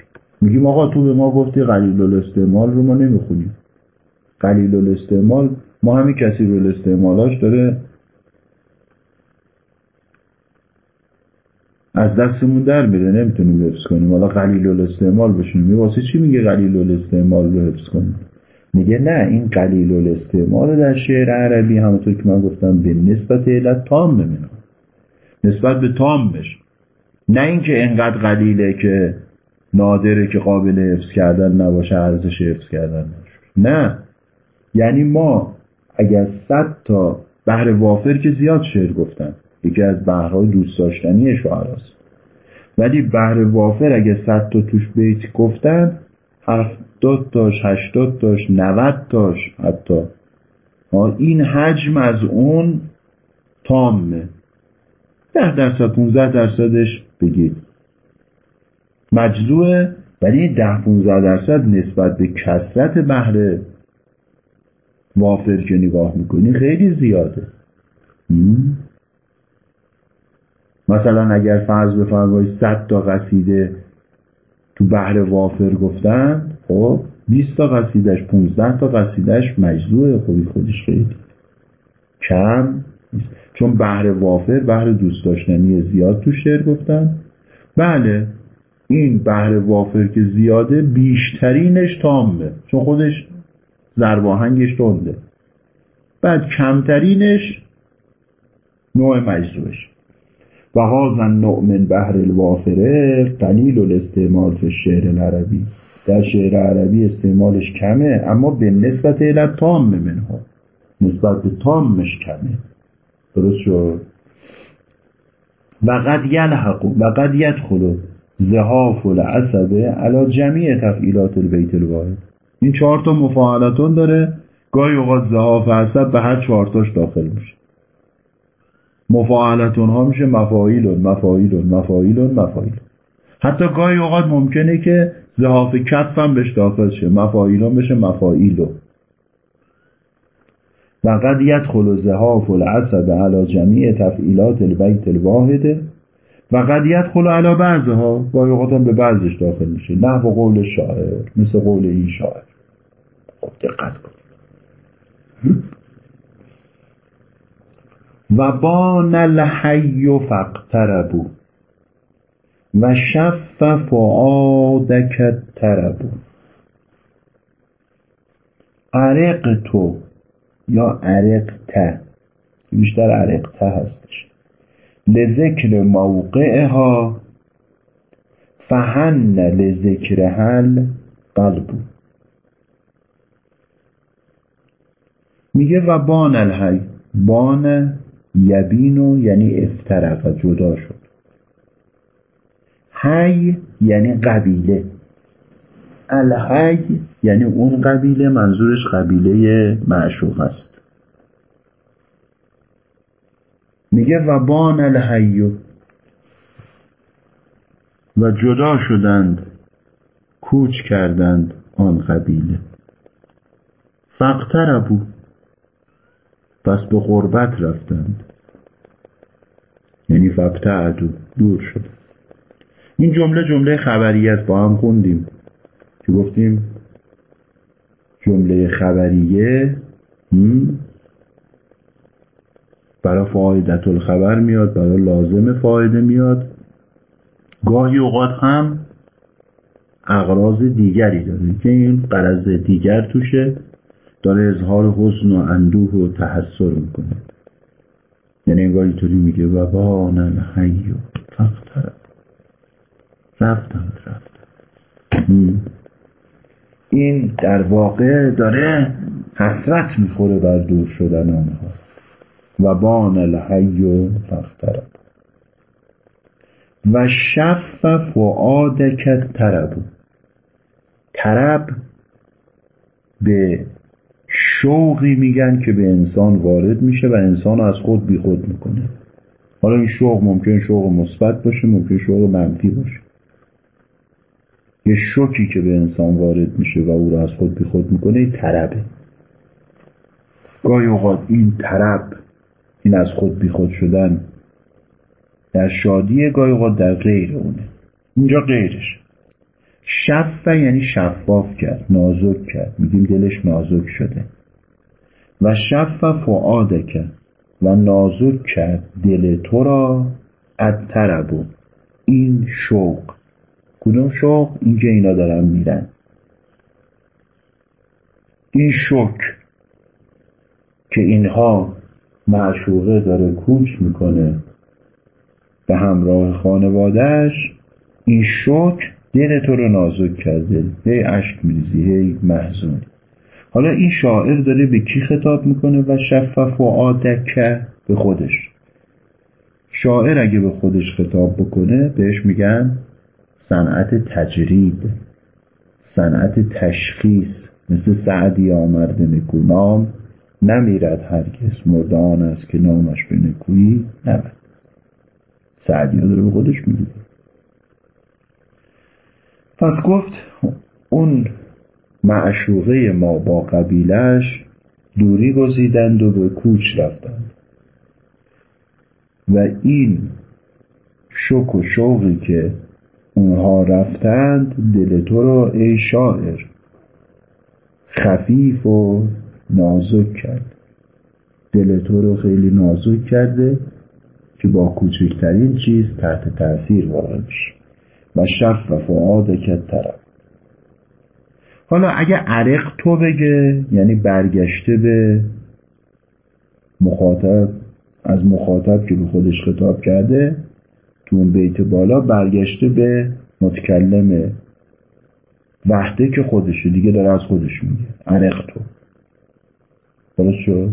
میگیم آقا تو به ما گفتی قلیل الاستعمال رو ما نمی‌خونیم. قلیل الاستعمال ما همین کسی رو الاستعمالاش داره از دستمون در میره نمی‌تونیم حفظ کنیم. حالا قلیل الاستعمال بشیم واسه چی میگه قلیل الاستعمال رو حفظ کنیم؟ میگه نه این قلیل الاستعمال در شعر عربی همونطور که من گفتم به نسبت علت تام بمینم نسبت به تامش. نه اینکه انقدر قلیله که نادره که قابل حفظ کردن نباشه ارزش حفظ کردن نباشه. نه. یعنی ما اگر صد تا بحر وافر که زیاد شعر گفتن یکی از بحرهای دوست داشتنی شعراست. ولی بحر وافر اگه صد تا توش بیت گفتن هفتاد تاش هشتاد تاش نوت تاش حتی. این حجم از اون تامه. ده درصد 15 درصدش بگید. مجزوعه ولی ده 15 درصد نسبت به کسرت بهره وافر که نگاه می‌کنی خیلی زیاده. مثلا اگر فرض بفرمایید 100 تا قصیده تو بحر وافر گفتن خب 20 تا قصیدش 15 تا قصیدش مجزوعه. خوبی خودش خیلی کم نیست. چون بحر وافر بحر دوست داشتنی زیاد تو شعر گفتن. بله این بحر وافر که زیاده بیشترینش تامه. چون خودش زرباهنگش تنده. بعد کمترینش نوع مجزوعش. و هازن نوع من بحر الوافره قلیل الاستعمال فی شعر العربی. در شعر عربی استعمالش کمه اما به نسبت علت تام منها. نسبت به تامش کمه. درست شد؟ و قد یلحق و قد یدخل زهاف العصبه علا جمیع تفعیلات البیت الواحد. این چهار تا مفاعلتون داره. گاهی اوقات زهاف عصب به هر چهارتاش داخل میشه. مفاعلتون ها میشه مفاعیلون مفاعیلون مفاعیلون مفاعیلون. حتی گاهی اوقات ممکنه که زهاف کف هم بهش داخل شه مفاعیلون بشه مفاعیلو و قد یدخل زهاف العصب علی جمیع تفعیلات البیت الواحده و قد یدخل علی بعضها گاهی اوقات هم به بعضش داخل میشه. نه به قول شاعر مثل قول این شاعر. خب دقت کن. و بان الحی فقتربو و شف فعادک تربو عرق تو یا عرق ته بیشتر عرق ته هستش. لذکر موقعها فهن لذکر حل قلبو میگه و بان الحی. بان یبینو یعنی افترق جدا شد. حی یعنی قبیله. الحی یعنی اون قبیله منظورش قبیله معشوق است. میگه و بان الحیو و جدا شدند کوچ کردند آن قبیله. فقتربو پس به غربت رفتند. یعنی فبتعدو دور شد. این جمله جمله خبری است با هم خوندیم. که گفتیم؟ جمله خبریه برای فایدت الخبر میاد برای لازم فایده میاد. گاهی اوقات هم اغراض دیگری داره که این قرض دیگر توشه داره اظهار حسن و اندوه و تحسر می‌کنه. یعنی انگار اینطوری میگه و بان الحی فقتر رفتم رفتم. این در واقع داره حسرت می‌خوره بر دور شدن آنها و بان الحی فقتر و شف فعادک ترب ترب به شوقی میگن که به انسان وارد میشه و انسان از خود بیخود می‌کنه. حالا این شوق ممکن شوق مثبت باشه ممکن شوق منفی باشه. یه شوکی که به انسان وارد میشه و او رو از خود بیخود می‌کنه این طربه. گاهی اوقات این طرب این از خود بیخود شدن در شادی گاهی اوقات در غیر اونه. اینجا غیرش. شف یعنی شفاف کرد نازک کرد. میگیم دلش نازک شده. و شف فعاده کرد. و نازک کرد. دل تو را ادتربو این شوق. کدوم شوق اینکه اینا دارن میرن. این شوک که اینها معشوقه داره کوچ می‌کنه به همراه خانوادهش این شوک دل تو رو نازک کرده. هی اشک میریزی هی محزون. حالا این شاعر داره به کی خطاب می‌کنه؟ و شفف و آدکه به خودش. شاعر اگه به خودش خطاب بکنه بهش میگن صنعت تجرید صنعت تشخیص مثل سعدی آمرد نکونام نمیرد هرگز مردان است که نامش به نکویی نبد سعدی ها داره به خودش میگه پس گفت اون معشوقه ما با قبیلش دوری گزیدند و به کوچ رفتند. و این شک و شوقی که اونها رفتند دل تو را ای شاعر. خفیف و نازک کرد. دل تو رو خیلی نازک کرده که با کوچکترین چیز تحت تاثیر واقع میشه و شف و فعاد طرف. حالا اگه عرق تو بگه یعنی برگشته به مخاطب از مخاطب که به خودش خطاب کرده تو اون بیت بالا برگشته به متکلم وحده که خودشه دیگه داره از خودش میگه. عرق تو درست شد؟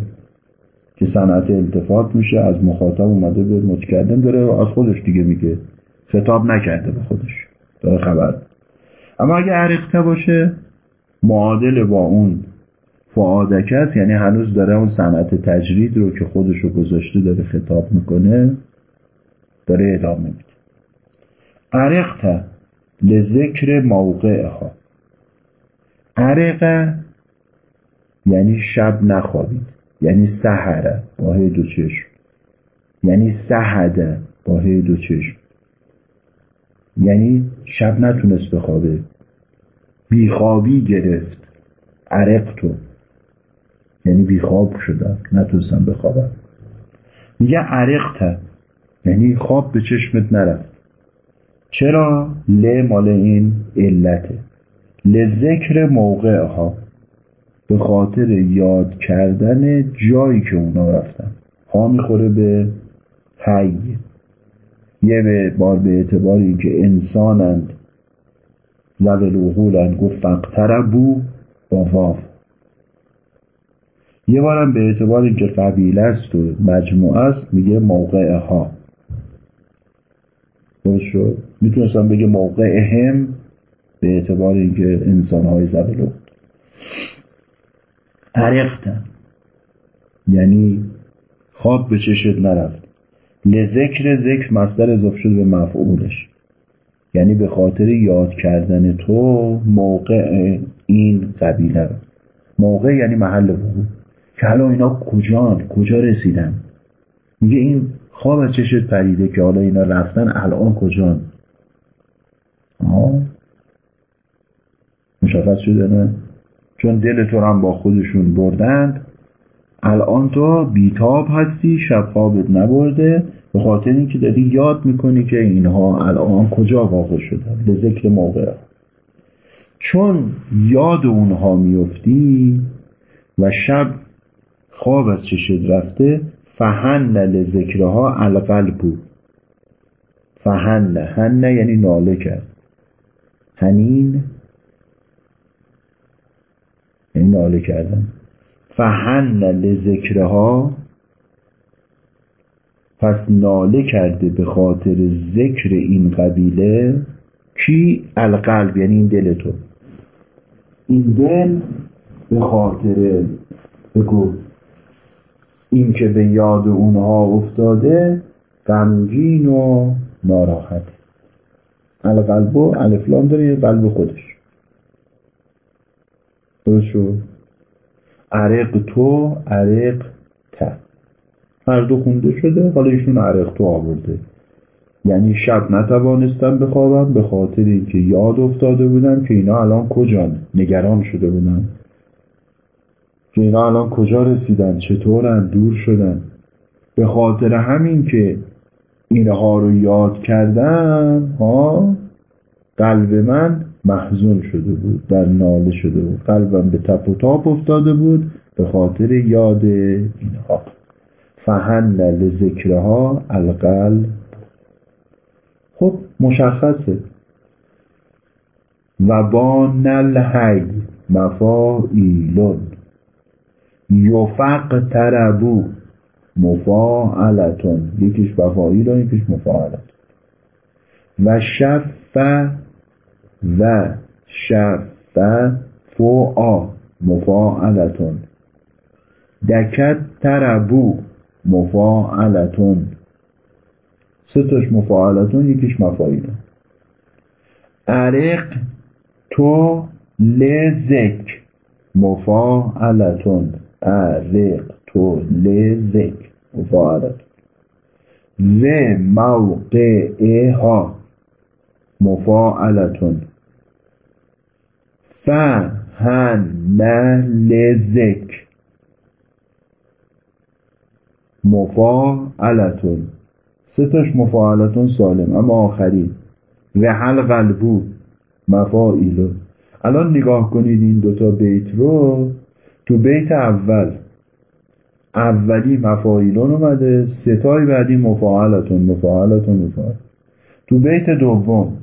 که صنعت التفات میشه از مخاطب اومده به متکلم داره از خودش دیگه میگه. خطاب نکرده به خودش. داره خبر. اما اگه عرقته باشه معادل با اون فعادکه است. یعنی هنوز داره اون صنعت تجرید رو که خودش رو گذاشته داره خطاب می‌کنه. داره ادامه میده. عرقته لذکر موقعها. عرقه یعنی شب نخوابید. یعنی سهره با دو چشم. یعنی سهده با دو چشم. یعنی شب نتونست بخوابه. بیخوابی گرفت عرق تو. یعنی بیخواب شدم. نتونستم بخوابم. میگه عرقت یعنی خواب به چشمت نرفت. چرا؟ ل مال این علته. لذکر موقع ها به خاطر یاد کردن جایی که اونا رفتن. ها می‌خوره به حی. یه بار به اعتبار اینکه انسانند. زبل العقولند گفت فقتربو با واف یه بارم به اعتبار اینکه قبیله است و مجموعه است میگه موقع ها شد. می‌تونستم بگه موقع هم به اعتبار اینکه انسان های زبلو عرقتن یعنی خواب به چشت نرفت. لذکر ذکر مصدر اضافه شده به مفعولش. یعنی به خاطر یاد کردن تو موقع این قبیله رو. موقع یعنی محل وقوع. که حالا اینا کجان؟ کجا رسیدن؟ میگه این خواب از چشت پریده که حالا اینا رفتن؟ الان کجان؟ آه. مشخص شده نه؟ چون دل تو هم با خودشون بردند. الان تو بیتاب هستی شب خوابت نبرده. به خاطر اینکه داری یاد می‌کنی که اینها الان کجا واقع شدن؟ به ذکر موقع. چون یاد اونها میفتی و شب خواب از چشد رفته فهن لذکرها القلب. بود فهن هن یعنی ناله کرد هنین یعنی ناله کردن. فهن لذکرها پس ناله کرده به خاطر ذکر این قبیله کی؟ القلب یعنی این دل تو. این دل به خاطر بگو این که به یاد اونها افتاده غمگین و ناراحت القلب و الفلام داره یه قلب خودش. درست عرق تو عرق ته. هر دو خونده شده حالا ایشون عرق تو آورده. یعنی شب نتوانستم بخوابم به خاطر اینکه یاد افتاده بودم که اینا الان کجان؟ نگران شده بودم که اینا الان کجا رسیدن؟ چطورن؟ دور شدن. به خاطر همین که اینها رو یاد کردم ها قلب من محزون شده بود در ناله شده بود. قلبم به تپ و تاپ افتاده بود به خاطر یاد اینها. فهن لذکرها القلب. خب مشخصه. و با نلحی مفاعیلون. یفق تربو مفاعلتون. یکیش مفاعیلون یکیش مفاعلتون و شف و شف فوعا مفاعلتون. دکت تربو مفاعلتون. سه تاش مفاعلتون یکیش مفاعیلون عرق تو لزک. مفاعلتون. عرق تو لزک مفاعلتون و موقع ها مفاعلتون. فهن لزک مفاعلتون. سه تاش مفاعلتون سالم اما آخری حل قلبو مفاعیلون. الان نگاه کنید این دوتا بیت رو. تو بیت اول. اولی مفاعیلون اومده ستای بعدی مفاعلتون مفاعلتون مفاعل. تو بیت دوم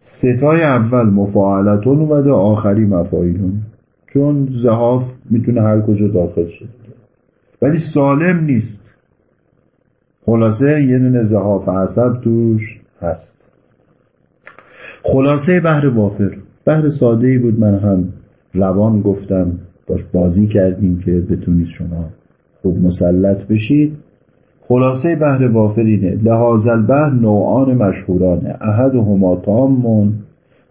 ستای اول مفاعلتون اومده آخری مفاعیلون چون زهاف می‌تونه هر کجا داخل شد ولی سالم نیست. خلاصه یه زهاف عصب توش هست. خلاصه بحر وافر. بحر ساده ای بود من هم روان گفتم. باش بازی کردیم که بتونید شما خوب مسلط بشید. خلاصه بحر وافر اینه لحاظ البحر نوعان مشهورانه. احد هما تامون.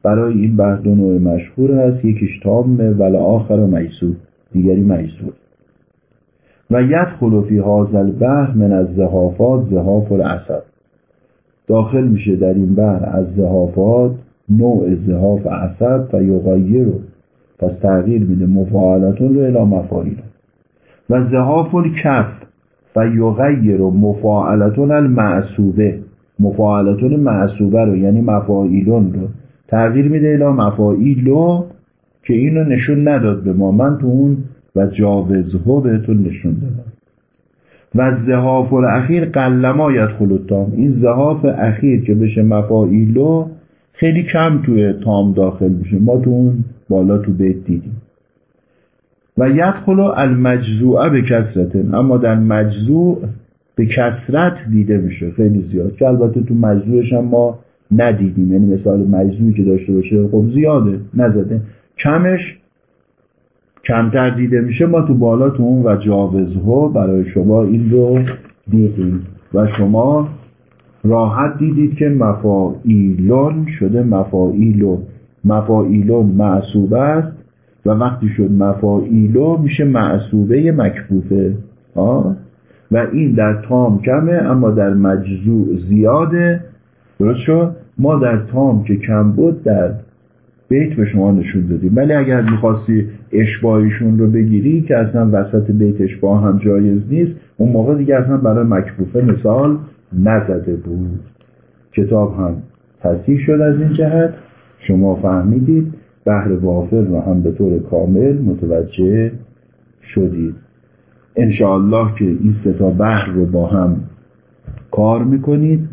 برای این بحر دو نوع مشهور هست. یکیش تامه ولی آخر میسور. دیگری میسور. و یدخل فی هذا البحر من از زهافات زهاف العصب داخل میشه در این بحر از زهافات نوع زهاف عصب و یغیر پس تغییر میده. مفاعلتون رو الی مفاعیل. و زهاف الکف و یغیر و مفاعلتون المعصوبه. مفاعلتون معصوبه رو یعنی مفاعیلون رو تغییر میده الی مفاعیلو که اینو نشون نداد به ما. من تو اون و جاوزهو بهتون نشون دادم. و زهاف الاخیر قلما یدخل تام این زهاف اخیر که بشه مفاعیلو خیلی کم توی تام داخل میشه. ما تو اون بالا تو بیت دیدیم. و یدخل المجزوعه به کسرتن اما در مجزوع به کسرت دیده میشه خیلی زیاد که البته تو مجزوعش هم ما ندیدیم. یعنی مثال مجزوعی که داشته باشه خب زیاده نزده. کمش کمتر دیده میشه ما تو بالا تو اون و جاوزها برای شما این رو دیدیم. و شما راحت دیدید که مفاعیلون شده مفاعیلون. مفاعیلون معصوبه است و وقتی شد مفاعیلو میشه معصوبه مکفوفه. آه؟ و این در تام کمه اما در مجزوع زیاده. درست شد؟ ما در تام که کم بود در بیت به شما نشون دادیم. ولی اگر می‌خواستی اشباهیشون رو بگیری که اصلا وسط بیت اشباه هم جایز نیست اون موقع دیگه اصلا برای مکفوفه مثال نزده بود. کتاب هم تصحیح شد از این جهت. شما فهمیدید بحر وافر رو هم به طور کامل متوجه شدید. انشاءالله که این ستا بحر رو با هم کار می‌کنید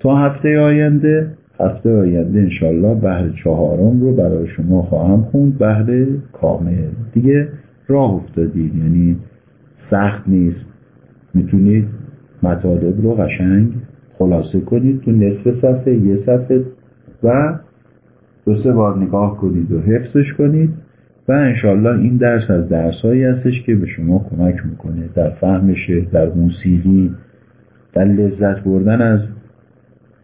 تا هفته آینده. هفته آینده انشالله بحر چهارم رو برای شما خواهم خوند بحر کامل. دیگه راه افتادید یعنی سخت نیست. می‌تونید مطالب رو قشنگ خلاصه کنید تو نصف صفحه یه صفحه و دو سه بار نگاه کنید و حفظش کنید و انشالله این درس از درسهایی هستش که به شما کمک می‌کنه در فهمش در موسیقی در لذت بردن از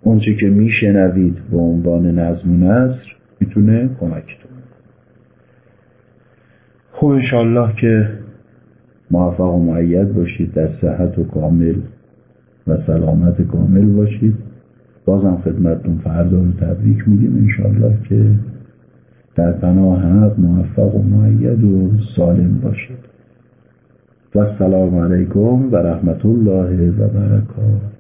اونچه که میشنوید به عنوان نظم و نصر می‌تونه کمکتون خب انشالله که موفق و معید باشید در صحت و کامل و سلامت کامل باشید. بازم خدمتتون فردا رو تبریک میگیم انشالله که در پناه حق موفق و معید و سالم باشید. و السلام علیکم و رحمت الله و برکاته.